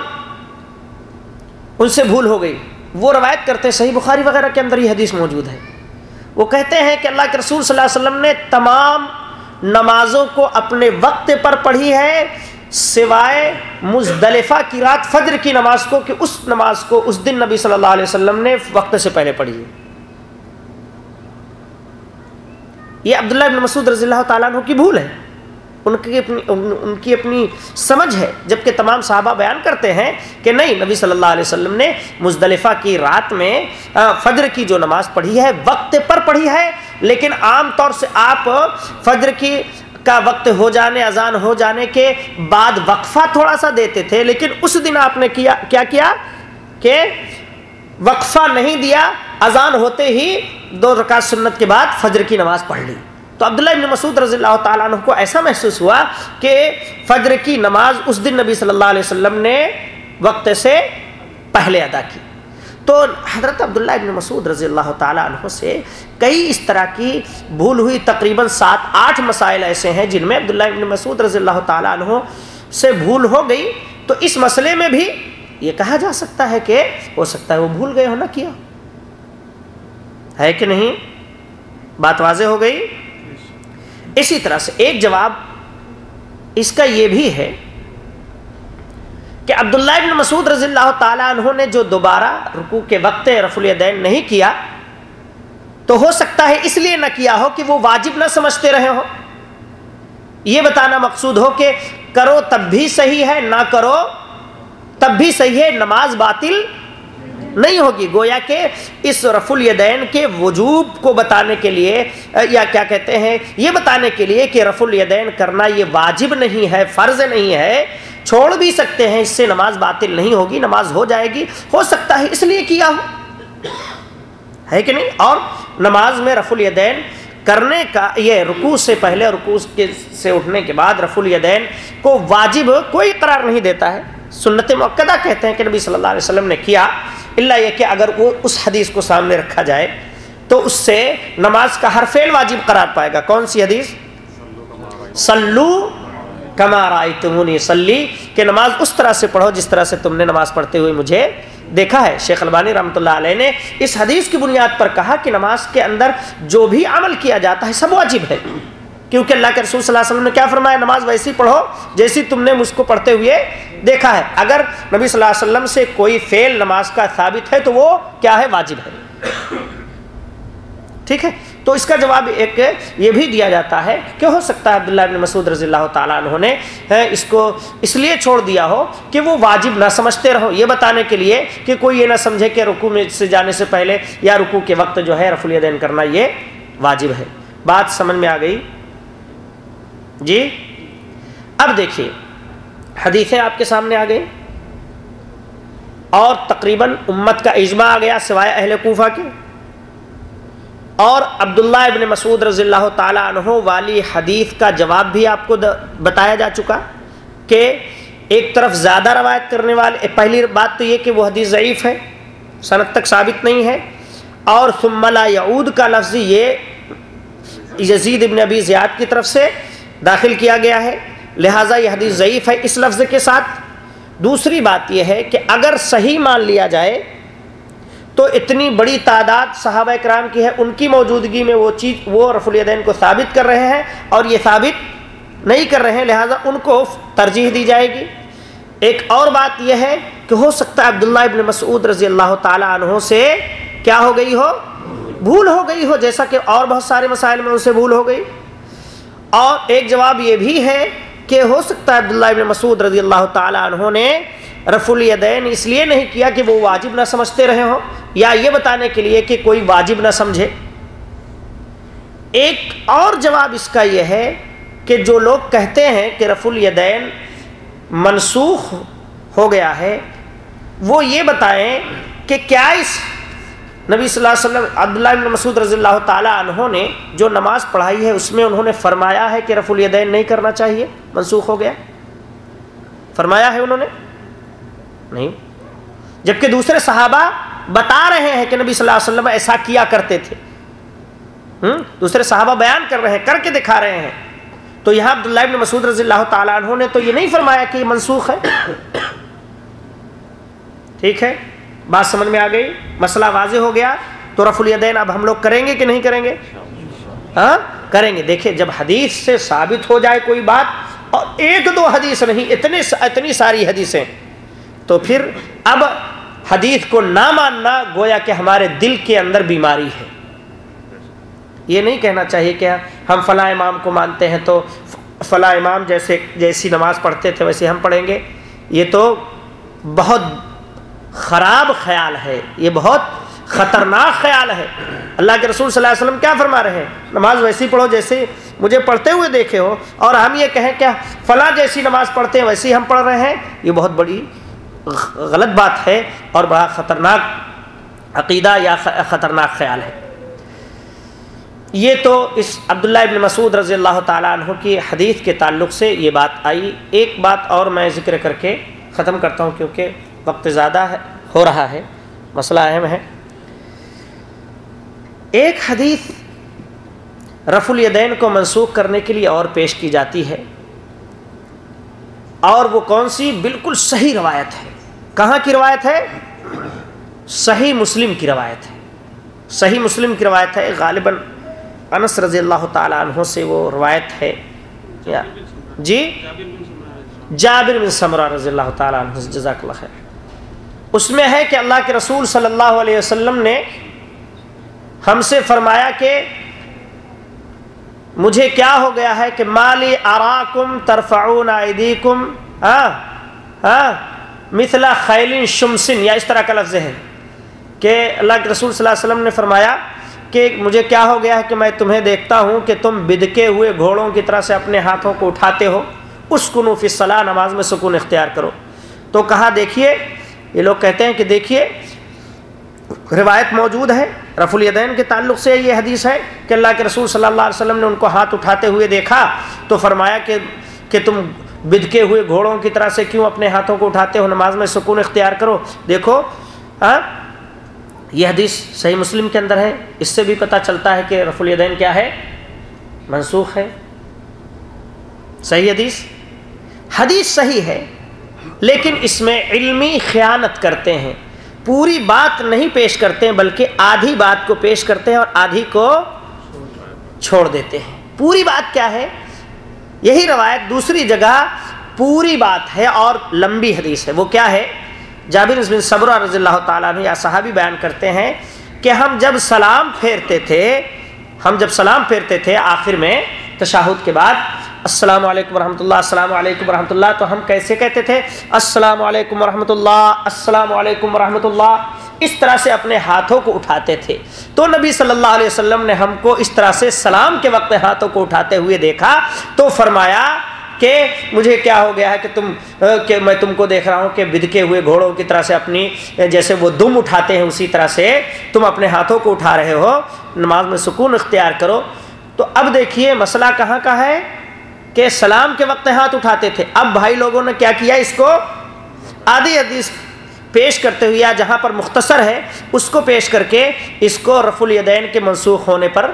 ان سے بھول ہو گئی۔ وہ روایت کرتے صحیح بخاری وغیرہ کے اندر یہ حدیث موجود ہے۔ وہ کہتے ہیں کہ اللہ کے رسول صلی اللہ علیہ وسلم نے تمام نمازوں کو اپنے وقت پر پڑھی ہے، سوائے مزدلفہ کی رات فجر کی نماز کو کہ اس نماز کو اس دن نبی صلی اللہ علیہ وسلم نے وقت سے پہلے پڑھی ہے۔ یہ عبداللہ ابن مسعود رضی اللہ تعالیٰ عنہ کی بھول ہے۔ ان کی اپنی ان کی اپنی سمجھ ہے، جبکہ تمام صحابہ بیان کرتے ہیں کہ نہیں، نبی صلی اللہ علیہ وسلم نے مزدلفہ کی رات میں فجر کی جو نماز پڑھی ہے، وقت پر پڑھی ہے، لیکن عام طور سے آپ فجر کی کا وقت ہو جانے، اذان ہو جانے کے بعد وقفہ تھوڑا سا دیتے تھے، لیکن اس دن آپ نے کیا کیا کیا کہ وقفہ نہیں دیا، اذان ہوتے ہی دو رکعت سنت کے بعد فجر کی نماز پڑھ لی۔ تو عبداللہ ابن مسعود رضی اللہ تعالیٰ عنہ کو ایسا محسوس ہوا کہ فجر کی نماز اس دن نبی صلی اللہ علیہ وسلم نے وقت سے پہلے ادا کی۔ تو حضرت عبداللہ ابن مسعود رضی اللہ تعالیٰ عنہ سے کئی اس طرح کی بھول ہوئی تقریباً سات آٹھ مسائل ایسے ہیں جن میں عبداللہ ابن مسعود رضی اللہ تعالیٰ عنہ سے بھول ہو گئی۔ تو اس مسئلے میں بھی یہ کہا جا سکتا ہے کہ ہو سکتا ہے وہ بھول گئے ہو نہ کیا۔ ہے کہ نہیں؟ بات واضح ہو گئی؟ اسی طرح سے ایک جواب اس کا یہ بھی ہے کہ عبداللہ ابن مسعود رضی اللہ تعالیٰ عنہ نے جو دوبارہ رکوع کے وقت رف الدین نہیں کیا، تو ہو سکتا ہے اس لیے نہ کیا ہو کہ وہ واجب نہ سمجھتے رہے ہو یہ بتانا مقصود ہو کہ کرو تب بھی صحیح ہے، نہ کرو تب بھی صحیح ہے، نماز باطل نہیں ہوگی۔ گویا کہ اس رف الیدین کے وجوب کو بتانے کے لیے یا کیا کہتے ہیں، یہ بتانے کے لیے کہ رف الیدین کرنا یہ واجب نہیں ہے، فرض نہیں ہے۔ چھوڑ بھی سکتے ہیں، اس سے نماز باطل نہیں ہوگی، نماز ہو جائے گی۔ ہو سکتا ہے، اس لیے کیا ہو؟ ہے کہ نہیں؟ اور نماز میں رف الیدین کرنے کا، یہ رکوع سے پہلے، رکوع کے، سے اٹھنے کے بعد رف الیدین کو واجب کوئی قرار نہیں دیتا ہے۔ سنت موقع کہتے ہیں کہ نبی صلی اللہ علیہ وسلم نے کیا۔ اللہ یہ کہ اگر وہ اس حدیث کو سامنے رکھا جائے تو اس سے نماز کا ہر فعل واجب قرار پائے گا۔ کون سی حدیث؟ سلو کما رائی تمونی سلی کہ نماز اس طرح سے پڑھو جس طرح سے تم نے نماز پڑھتے ہوئے مجھے دیکھا ہے۔ شیخ البانی رحمۃ اللہ علیہ نے اس حدیث کی بنیاد پر کہا کہ نماز کے اندر جو بھی عمل کیا جاتا ہے سب واجب ہے۔ کیونکہ اللہ کے رسول صلی اللہ علیہ وسلم نے کیا فرمایا؟ نماز ویسی پڑھو، جیسی تم نے مجھ کو پڑھتے ہوئے دیکھا ہے۔ اگر نبی صلی اللہ علیہ وسلم سے کوئی فعل نماز کا ثابت ہے تو وہ کیا ہے؟ واجب ہے۔ ٹھیک ہے؟ تو اس کا جواب ایک یہ بھی دیا جاتا ہے کہ ہو سکتا ہے عبداللہ ابن مسعود رضی اللہ تعالیٰ عنہ نے اس کو اس لیے چھوڑ دیا ہو کہ وہ واجب نہ سمجھتے رہو۔ یہ بتانے کے لیے کہ کوئی یہ نہ سمجھے کہ رکوع میں سے جانے سے پہلے یا رکوع کے وقت جو ہے رف الیدین کرنا یہ واجب ہے۔ بات سمجھ میں آ گئی؟ جی؟ اب دیکھیے، حدیثیں آپ کے سامنے آ گئی اور تقریباً امت کا اجماع آ گیا سوائے اہل کوفہ کے۔ اور عبداللہ ابن مسعود رضی اللہ تعالیٰ عنہ والی حدیث کا جواب بھی آپ کو بتایا جا چکا کہ ایک طرف زیادہ روایت کرنے والے پہلی بات تو یہ کہ وہ حدیث ضعیف ہے صنعت تک ثابت نہیں ہے۔ اور ثملا یعود کا لفظ یہ یزید ابن ابی زیاد کی طرف سے داخل کیا گیا ہے۔ لہٰذا یہ حدیث ضعیف ہے اس لفظ کے ساتھ۔ دوسری بات یہ ہے کہ اگر صحیح مان لیا جائے تو اتنی بڑی تعداد صحابہ کرام کی ہے، ان کی موجودگی میں وہ چیز، وہ رف الدین کو ثابت کر رہے ہیں اور یہ ثابت نہیں کر رہے ہیں۔ لہٰذا ان کو ترجیح دی جائے گی۔ ایک اور بات یہ ہے کہ ہو سکتا ہے عبداللہ ابن مسعود رضی اللہ تعالیٰ عنہ سے کیا ہو گئی ہو؟ بھول ہو گئی ہو، جیسا کہ اور بہت سارے مسائل میں ان سے بھول ہو گئی۔ اور ایک جواب یہ بھی ہے کہ ہو سکتا ہے عبداللہ ابن مسعود رضی اللہ تعالیٰ عنہ نے رف الیدین اس لیے نہیں کیا کہ وہ واجب نہ سمجھتے رہے ہوں، یا یہ بتانے کے لیے کہ کوئی واجب نہ سمجھے۔ ایک اور جواب اس کا یہ ہے کہ جو لوگ کہتے ہیں کہ رف الیدین منسوخ ہو گیا ہے، وہ یہ بتائیں کہ کیا اس نبی صلی اللہ علیہ وسلم، عبداللہ بن مسعود رضی اللہ تعالیٰ عنہ نے جو نماز پڑھائی ہے، اس میں انہوں نے فرمایا ہے کہ رف الیدین نہیں کرنا چاہیے، منسوخ ہو گیا۔ فرمایا ہے انہوں نے؟ نہیں۔ جبکہ دوسرے صحابہ بتا رہے ہیں کہ نبی صلی اللہ علیہ وسلم ایسا کیا کرتے تھے۔ دوسرے صحابہ بیان کر رہے ہیں، کر کے دکھا رہے ہیں۔ تو یہاں عبداللہ بن مسعود رضی اللہ تعالیٰ عنہ نے تو یہ نہیں فرمایا کہ یہ منسوخ ہے۔ [COUGHS] ٹھیک ہے؟ بات سمجھ میں آ گئی؟ مسئلہ واضح ہو گیا۔ تو رف الیدین اب ہم لوگ کریں گے کہ نہیں کریں گے؟ ہاں؟ کریں گے۔ دیکھیں، جب حدیث سے ثابت ہو جائے کوئی بات، اور ایک دو حدیث نہیں اتنے اتنی ساری حدیثیں، تو پھر اب حدیث کو نہ ماننا گویا کہ ہمارے دل کے اندر بیماری ہے۔ یہ نہیں کہنا چاہیے کہ ہم فلاں امام کو مانتے ہیں تو فلاں امام جیسے جیسی نماز پڑھتے تھے ویسے ہم پڑھیں گے۔ یہ تو بہت خراب خیال ہے، یہ بہت خطرناک خیال ہے۔ اللہ کے رسول صلی اللہ علیہ وسلم کیا فرما رہے ہیں؟ نماز ویسی پڑھو جیسے مجھے پڑھتے ہوئے دیکھے ہو۔ اور ہم یہ کہیں کہ فلاں جیسی نماز پڑھتے ہیں ویسی ہم پڑھ رہے ہیں؟ یہ بہت بڑی غلط بات ہے اور بڑا خطرناک عقیدہ یا خطرناک خیال ہے۔ یہ تو اس عبداللہ ابن مسعود رضی اللہ تعالیٰ عنہ کی حدیث کے تعلق سے یہ بات آئی۔ ایک بات اور میں ذکر کر کے ختم کرتا ہوں کیونکہ وقت زیادہ ہو رہا ہے، مسئلہ اہم ہے۔ ایک حدیث رف الیدین کو منسوخ کرنے کے لیے اور پیش کی جاتی ہے۔ اور وہ کون سی؟ بالکل صحیح روایت ہے۔ کہاں کی روایت ہے؟ صحیح مسلم کی روایت ہے۔ صحیح مسلم کی روایت ہے، غالباً انس رضی اللہ تعالیٰ عنہ سے وہ روایت ہے۔ جی؟ جابر بن سمرہ رضی اللہ تعالیٰ عنہ سے جزاک اللہ خیر۔ اس میں ہے کہ اللہ کے رسول صلی اللہ علیہ وسلم نے ہم سے فرمایا کہ مجھے کیا ہو گیا ہے کہ مالی آراکم ترفعون ایدیکم ہاں ہاں مثلا خیل شمسن، یا اس طرح کا لفظ ہے، کہ اللہ کے رسول صلی اللہ علیہ وسلم نے فرمایا کہ مجھے کیا ہو گیا ہے کہ میں تمہیں دیکھتا ہوں کہ تم بدکے ہوئے گھوڑوں کی طرح سے اپنے ہاتھوں کو اٹھاتے ہو اس فی صلاح نماز میں سکون اختیار کرو۔ تو کہا دیکھیے یہ لوگ کہتے ہیں کہ دیکھیے، روایت موجود ہے رف الیدین کے تعلق سے یہ حدیث ہے کہ اللہ کے رسول صلی اللہ علیہ وسلم نے ان کو ہاتھ اٹھاتے ہوئے دیکھا تو فرمایا کہ کہ تم بدکے ہوئے گھوڑوں کی طرح سے کیوں اپنے ہاتھوں کو اٹھاتے ہو؟ نماز میں سکون اختیار کرو۔ دیکھو ہاں یہ حدیث صحیح مسلم کے اندر ہے۔ اس سے بھی پتہ چلتا ہے کہ رف الیدین کیا ہے۔ منسوخ ہے۔ صحیح حدیث۔ حدیث صحیح ہے۔ لیکن اس میں علمی خیانت کرتے ہیں۔ پوری بات نہیں پیش کرتے ہیں بلکہ آدھی بات کو پیش کرتے ہیں اور آدھی کو چھوڑ دیتے ہیں۔ پوری بات کیا ہے؟ یہی روایت دوسری جگہ پوری بات ہے اور لمبی حدیث ہے۔ وہ کیا ہے؟ جابر بن صبر رضی اللہ تعالیٰ نے یا صحابی بیان کرتے ہیں کہ ہم جب سلام پھیرتے تھے، ہم جب سلام پھیرتے تھے آخر میں تشاہد کے بعد السلام علیکم ورحمۃ اللہ، السلام علیکم ورحمۃ اللہ۔ تو ہم کیسے کہتے تھے؟ السلام علیکم ورحمۃ اللہ، السلام علیکم ورحمۃ اللہ۔ اس طرح سے اپنے ہاتھوں کو اٹھاتے تھے۔ تو نبی صلی اللہ علیہ وسلم نے ہم کو اس طرح سے سلام کے وقت ہاتھوں کو اٹھاتے ہوئے دیکھا۔ تو فرمایا کہ مجھے کیا ہو گیا ہے کہ تم، کہ میں تم کو دیکھ رہا ہوں کہ بدکے ہوئے گھوڑوں کی طرح سے اپنی، جیسے وہ دم اٹھاتے ہیں اسی طرح سے تم اپنے ہاتھوں کو اٹھا رہے ہو۔ نماز میں سکون اختیار کرو۔ تو اب دیکھیے مسئلہ کہاں کا ہے؟ کہ سلام کے وقت ہاتھ اٹھاتے تھے۔ اب بھائی لوگوں نے کیا کیا؟ اس کو آدھی حدیث پیش کرتے ہوئے، یا جہاں پر مختصر ہے، اس کو پیش کر کے اس کو رف الیدین کے منسوخ ہونے پر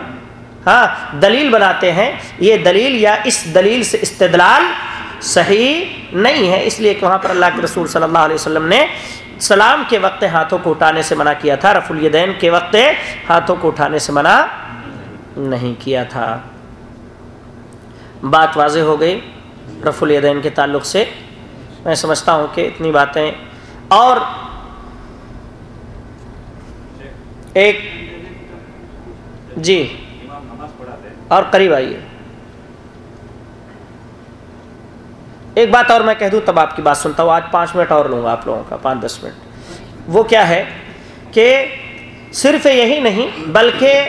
ہاں دلیل بناتے ہیں۔ یہ دلیل یا اس دلیل سے استدلال صحیح نہیں ہے، اس لیے کہ وہاں پر اللہ کے رسول صلی اللہ علیہ وسلم نے سلام کے وقت ہاتھوں کو اٹھانے سے منع کیا تھا۔ رف الیدین کے وقت ہاتھوں کو اٹھانے سے منع نہیں کیا تھا۔ بات واضح ہو گئی رف الیدین کے تعلق سے۔ میں سمجھتا ہوں کہ اتنی باتیں اور ایک جی۔ اور قریب آئیے۔ ایک بات اور میں کہہ دوں، تب آپ کی بات سنتا ہوں۔ آج پانچ منٹ اور لوں گا آپ لوگوں کا، پانچ دس منٹ۔ وہ کیا ہے کہ صرف یہی نہیں، بلکہ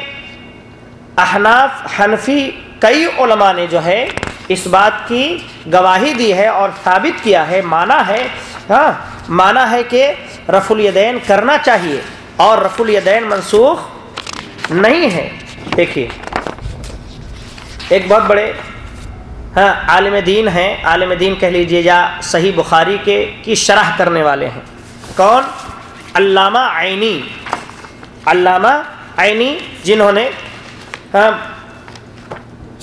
احناف، حنفی کئی علماء نے جو ہے اس بات کی گواہی دی ہے اور ثابت کیا ہے، مانا ہے ہاں مانا ہے کہ رف الیدین کرنا چاہیے اور رف الیدین منسوخ نہیں ہے۔ دیکھیے، ایک بہت بڑے ہاں عالم دین ہیں۔ عالم دین کہہ لیجیے یا صحیح بخاری کے، کی شرح کرنے والے ہیں۔ کون؟ علامہ عینی۔ علامہ عینی جنہوں نے ہاں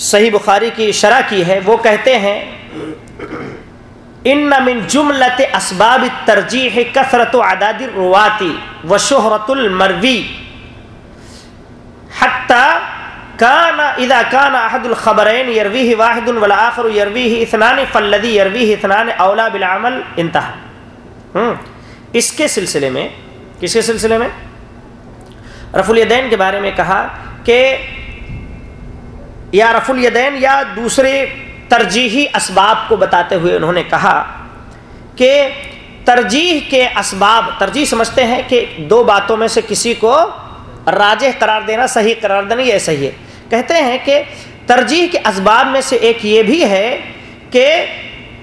صحیح بخاری کی شرح کی ہے، وہ کہتے ہیں، ان من جملت اسباب ترجیح کثرت و عداد الرواتی و شہرت المروی حتی کان اذا کان احد الخبرین یرویہ واحد والآخر یرویہ اثنان فالذی یرویہ اثنان اولا بالعمل انتہا. اس کے سلسلے میں، کس کے سلسلے میں؟ رف الیدین کے بارے میں کہا کہ یا رف الیدین یا دوسرے ترجیحی اسباب کو بتاتے ہوئے انہوں نے کہا کہ ترجیح کے اسباب، ترجیح سمجھتے ہیں کہ دو باتوں میں سے کسی کو راجح قرار دینا صحیح قرار دینا یہ صحیح ہے۔ کہتے ہیں کہ ترجیح کے اسباب میں سے ایک یہ بھی ہے کہ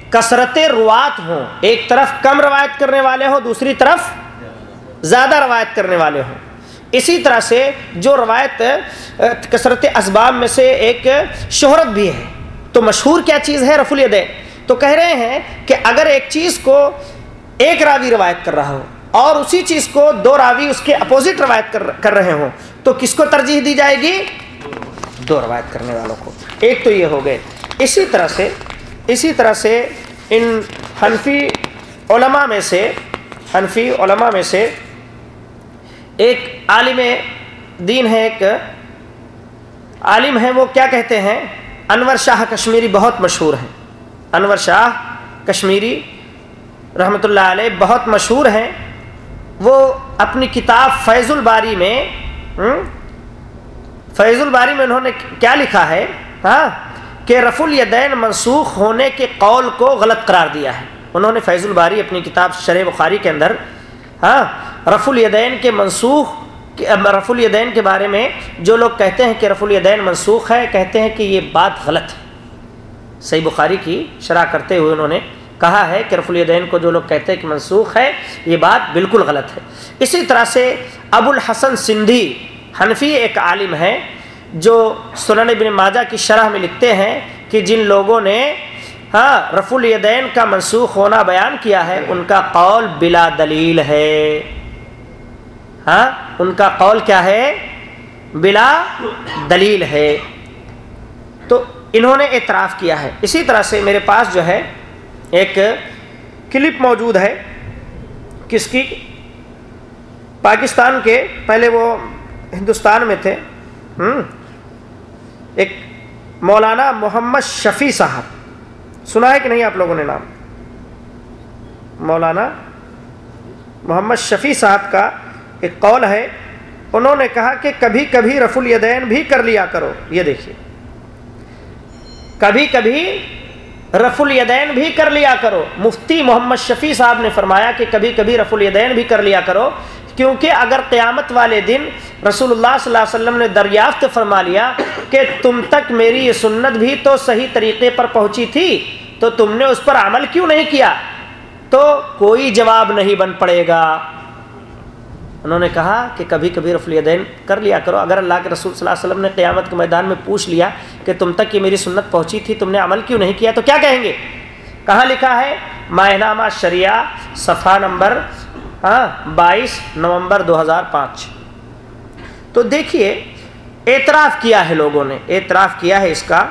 کثرت روات ہوں، ایک طرف کم روایت کرنے والے ہوں، دوسری طرف زیادہ روایت کرنے والے ہوں۔ اسی طرح سے جو روایت کثرت اسباب میں سے ایک شہرت بھی ہے۔ تو مشہور کیا چیز ہے رف الدین تو کہہ رہے ہیں کہ اگر ایک چیز کو ایک راوی روایت کر رہا ہو اور اسی چیز کو دو راوی اس کے اپوزٹ روایت کر رہے ہوں، تو کس کو ترجیح دی جائے گی؟ دو روایت کرنے والوں کو۔ ایک تو یہ ہو گئے۔ اسی طرح سے، اسی طرح سے ان حنفی علماء میں سے، حنفی علماء میں سے ایک عالم دین ہے، ایک عالم ہے وہ کیا کہتے ہیں؟ انور شاہ کشمیری بہت مشہور ہیں۔ انور شاہ کشمیری رحمۃ اللہ علیہ بہت مشہور ہیں۔ وہ اپنی کتاب فیض الباری میں فیض الباری میں انہوں نے کیا لکھا ہے؟ ہاں کہ رف الیدین منسوخ ہونے کے قول کو غلط قرار دیا ہے۔ انہوں نے فیض الباری اپنی کتاب شرح بخاری کے اندر ہاں رف الیدین کے منسوخ رف الیدین کے بارے میں جو لوگ کہتے ہیں کہ رف الیدین منسوخ ہے، کہتے ہیں کہ یہ بات غلط ہے۔ صحیح بخاری کی شرح کرتے ہوئے انہوں نے کہا ہے کہ رف الیدین کو جو لوگ کہتے ہیں کہ منسوخ ہے، یہ بات بالکل غلط ہے۔ اسی طرح سے ابو الحسن سندھی حنفی ایک عالم ہے جو سنن ابن ماجہ کی شرح میں لکھتے ہیں کہ جن لوگوں نے ہاں رف الیدین کا منسوخ ہونا بیان کیا ہے، ان کا قول بلا دلیل ہے۔ ہاں؟ ان کا قول کیا ہے؟ بلا دلیل ہے۔ تو انہوں نے اعتراف کیا ہے۔ اسی طرح سے میرے پاس جو ہے ایک کلپ موجود ہے۔ کس کی؟ پاکستان کے۔ پہلے وہ ہندوستان میں تھے۔ ایک مولانا محمد شفیع صاحب۔ سنا ہے کہ نہیں آپ لوگوں نے نام؟ مولانا محمد شفیع صاحب کا ایک قول ہے، انہوں نے کہا کہ کبھی کبھی رف الیدین بھی کر لیا کرو۔ یہ دیکھیے۔ کبھی کبھی رف الیدین بھی کر لیا کرو۔ مفتی محمد شفیع صاحب نے فرمایا کہ کبھی کبھی رف الیدین بھی کر لیا کرو، کیونکہ اگر قیامت والے دن رسول اللہ صلی اللہ علیہ وسلم نے دریافت فرما لیا کہ تم تک میری یہ سنت بھی تو صحیح طریقے پر پہنچی تھی، تو تم نے اس پر عمل کیوں نہیں کیا؟ تو کوئی جواب نہیں بن پڑے گا۔ انہوں نے کہا کہ کبھی کبھی رف الیدین کر لیا کرو۔ اگر اللہ کے رسول صلی اللہ علیہ وسلم نے قیامت کے میدان میں پوچھ لیا کہ تم تک یہ میری سنت پہنچی تھی، تم نے عمل کیوں نہیں کیا؟ تو کیا کہیں گے؟ کہاں لکھا ہے؟ ماہنامہ شریعہ، صفحہ نمبر ہاں بائیس نومبر دو ہزار پانچ۔ تو دیکھیے، اعتراف کیا ہے لوگوں نے، اعتراف کیا ہے اس کا۔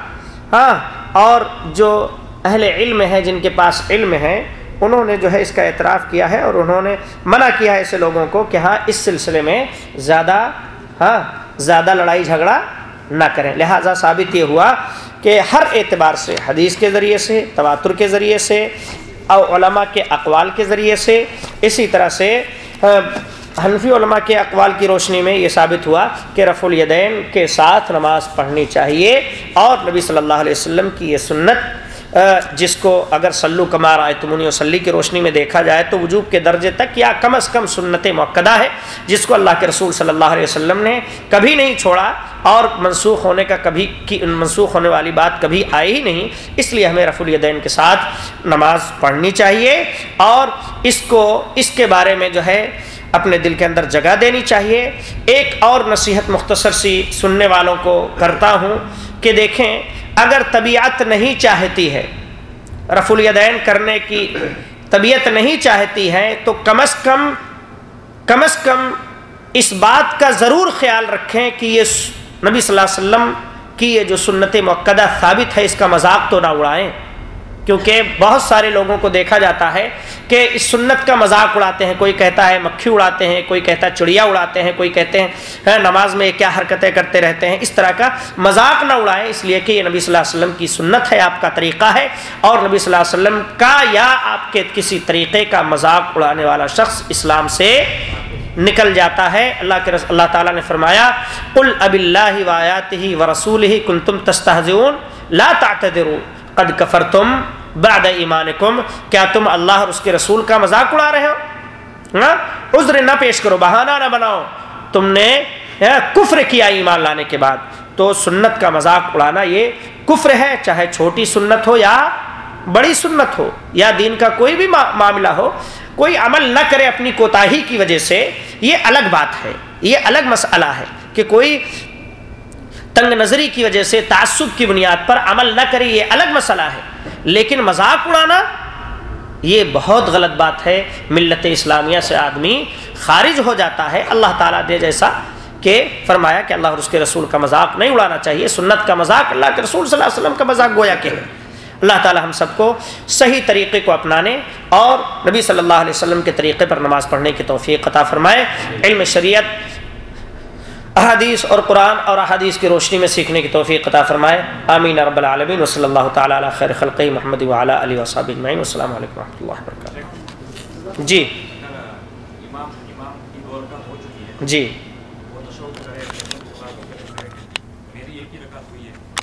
ہاں اور جو اہل علم ہے جن کے پاس علم ہے انہوں نے جو ہے اس کا اعتراف کیا ہے اور انہوں نے منع کیا ہے ایسے لوگوں کو کہ ہاں اس سلسلے میں زیادہ ہاں زیادہ لڑائی جھگڑا نہ کریں۔ لہٰذا ثابت یہ ہوا کہ ہر اعتبار سے، حدیث کے ذریعے سے، تواتر کے ذریعے سے او علماء کے اقوال کے ذریعے سے اسی طرح سے ہاں، حنفی علماء کے اقوال کی روشنی میں یہ ثابت ہوا کہ رف الیدین کے ساتھ نماز پڑھنی چاہیے اور نبی صلی اللہ علیہ وسلم کی یہ سنت جس کو اگر سلو کمار آئے تمنی وسلی کی روشنی میں دیکھا جائے تو وجوب کے درجے تک یا کم از کم سنت موقع ہے، جس کو اللہ کے رسول صلی اللہ علیہ وسلم نے کبھی نہیں چھوڑا اور منسوخ ہونے کا کبھی کی، منسوخ ہونے والی بات کبھی آئی ہی نہیں۔ اس لیے ہمیں رف الیدین کے ساتھ نماز پڑھنی چاہیے اور اس کو، اس کے بارے میں جو ہے اپنے دل کے اندر جگہ دینی چاہیے۔ ایک اور نصیحت مختصر سی سننے والوں کو کرتا ہوں کہ دیکھیں اگر طبیعت نہیں چاہتی ہے رف الیدین کرنے کی طبیعت نہیں چاہتی ہے، تو کم از کم کم از کم اس بات کا ضرور خیال رکھیں کہ یہ نبی صلی اللہ علیہ وسلم کی یہ جو سنت مقدہ ثابت ہے، اس کا مذاق تو نہ اڑائیں۔ کیونکہ بہت سارے لوگوں کو دیکھا جاتا ہے کہ اس سنت کا مذاق اڑاتے ہیں، کوئی کہتا ہے مکھی اڑاتے ہیں، کوئی کہتا ہے چڑیا اڑاتے ہیں، کوئی کہتے ہیں نماز میں کیا حرکتیں کرتے رہتے ہیں، اس طرح کا مذاق نہ اڑائیں، اس لیے کہ یہ نبی صلی اللہ علیہ وسلم کی سنت ہے، آپ کا طریقہ ہے اور نبی صلی اللہ علیہ وسلم کا یا آپ کے کسی طریقے کا مذاق اڑانے والا شخص اسلام سے نکل جاتا ہے۔ اللہ کے رس، اللہ تعالیٰ نے فرمایا، قل اب اللہ وایات ہی و رسول ہی کن تم لا تعتذروا قد کفرتم بعد ایمانکم، کیا تم اللہ اور اس کے رسول کا مذاق اڑا رہے ہو؟ ہاں؟ عذر نہ پیش کرو، بہانہ نہ بناؤ۔ تم نے ہاں، کفر کیا ایمان لانے کے بعد۔ تو سنت کا مذاق اڑانا یہ کفر ہے، چاہے چھوٹی سنت ہو یا بڑی سنت ہو، یا دین کا کوئی بھی معاملہ ہو۔ کوئی عمل نہ کرے اپنی کوتاہی کی وجہ سے، یہ الگ بات ہے، یہ الگ مسئلہ ہے کہ کوئی تنگ نظری کی وجہ سے، تعصب کی بنیاد پر عمل نہ کرے، یہ الگ مسئلہ ہے۔ لیکن مذاق اڑانا، یہ بہت غلط بات ہے۔ ملت اسلامیہ سے آدمی خارج ہو جاتا ہے۔ اللہ تعالیٰ دے جیسا کہ فرمایا کہ اللہ اور اس کے رسول کا مذاق نہیں اڑانا چاہیے۔ سنت کا مذاق اللہ کے رسول صلی اللہ علیہ وسلم کا مذاق گویا کہ ہے۔ اللہ تعالی ہم سب کو صحیح طریقے کو اپنانے اور نبی صلی اللہ علیہ وسلم کے طریقے پر نماز پڑھنے کی توفیق عطا فرمائے۔ علم شریعت احادیث اور قرآن اور احادیث کی روشنی میں سیکھنے کی توفیق عطا فرمائے۔ آمین رب العالمین۔ و صلی اللہ تعالیٰ علیہ خیر خلقی محمد وعلیٰ علیہ وصحب اجمعین۔ السلام علیکم ورحمۃ اللہ وبرکاتہ۔ جی۔ جی۔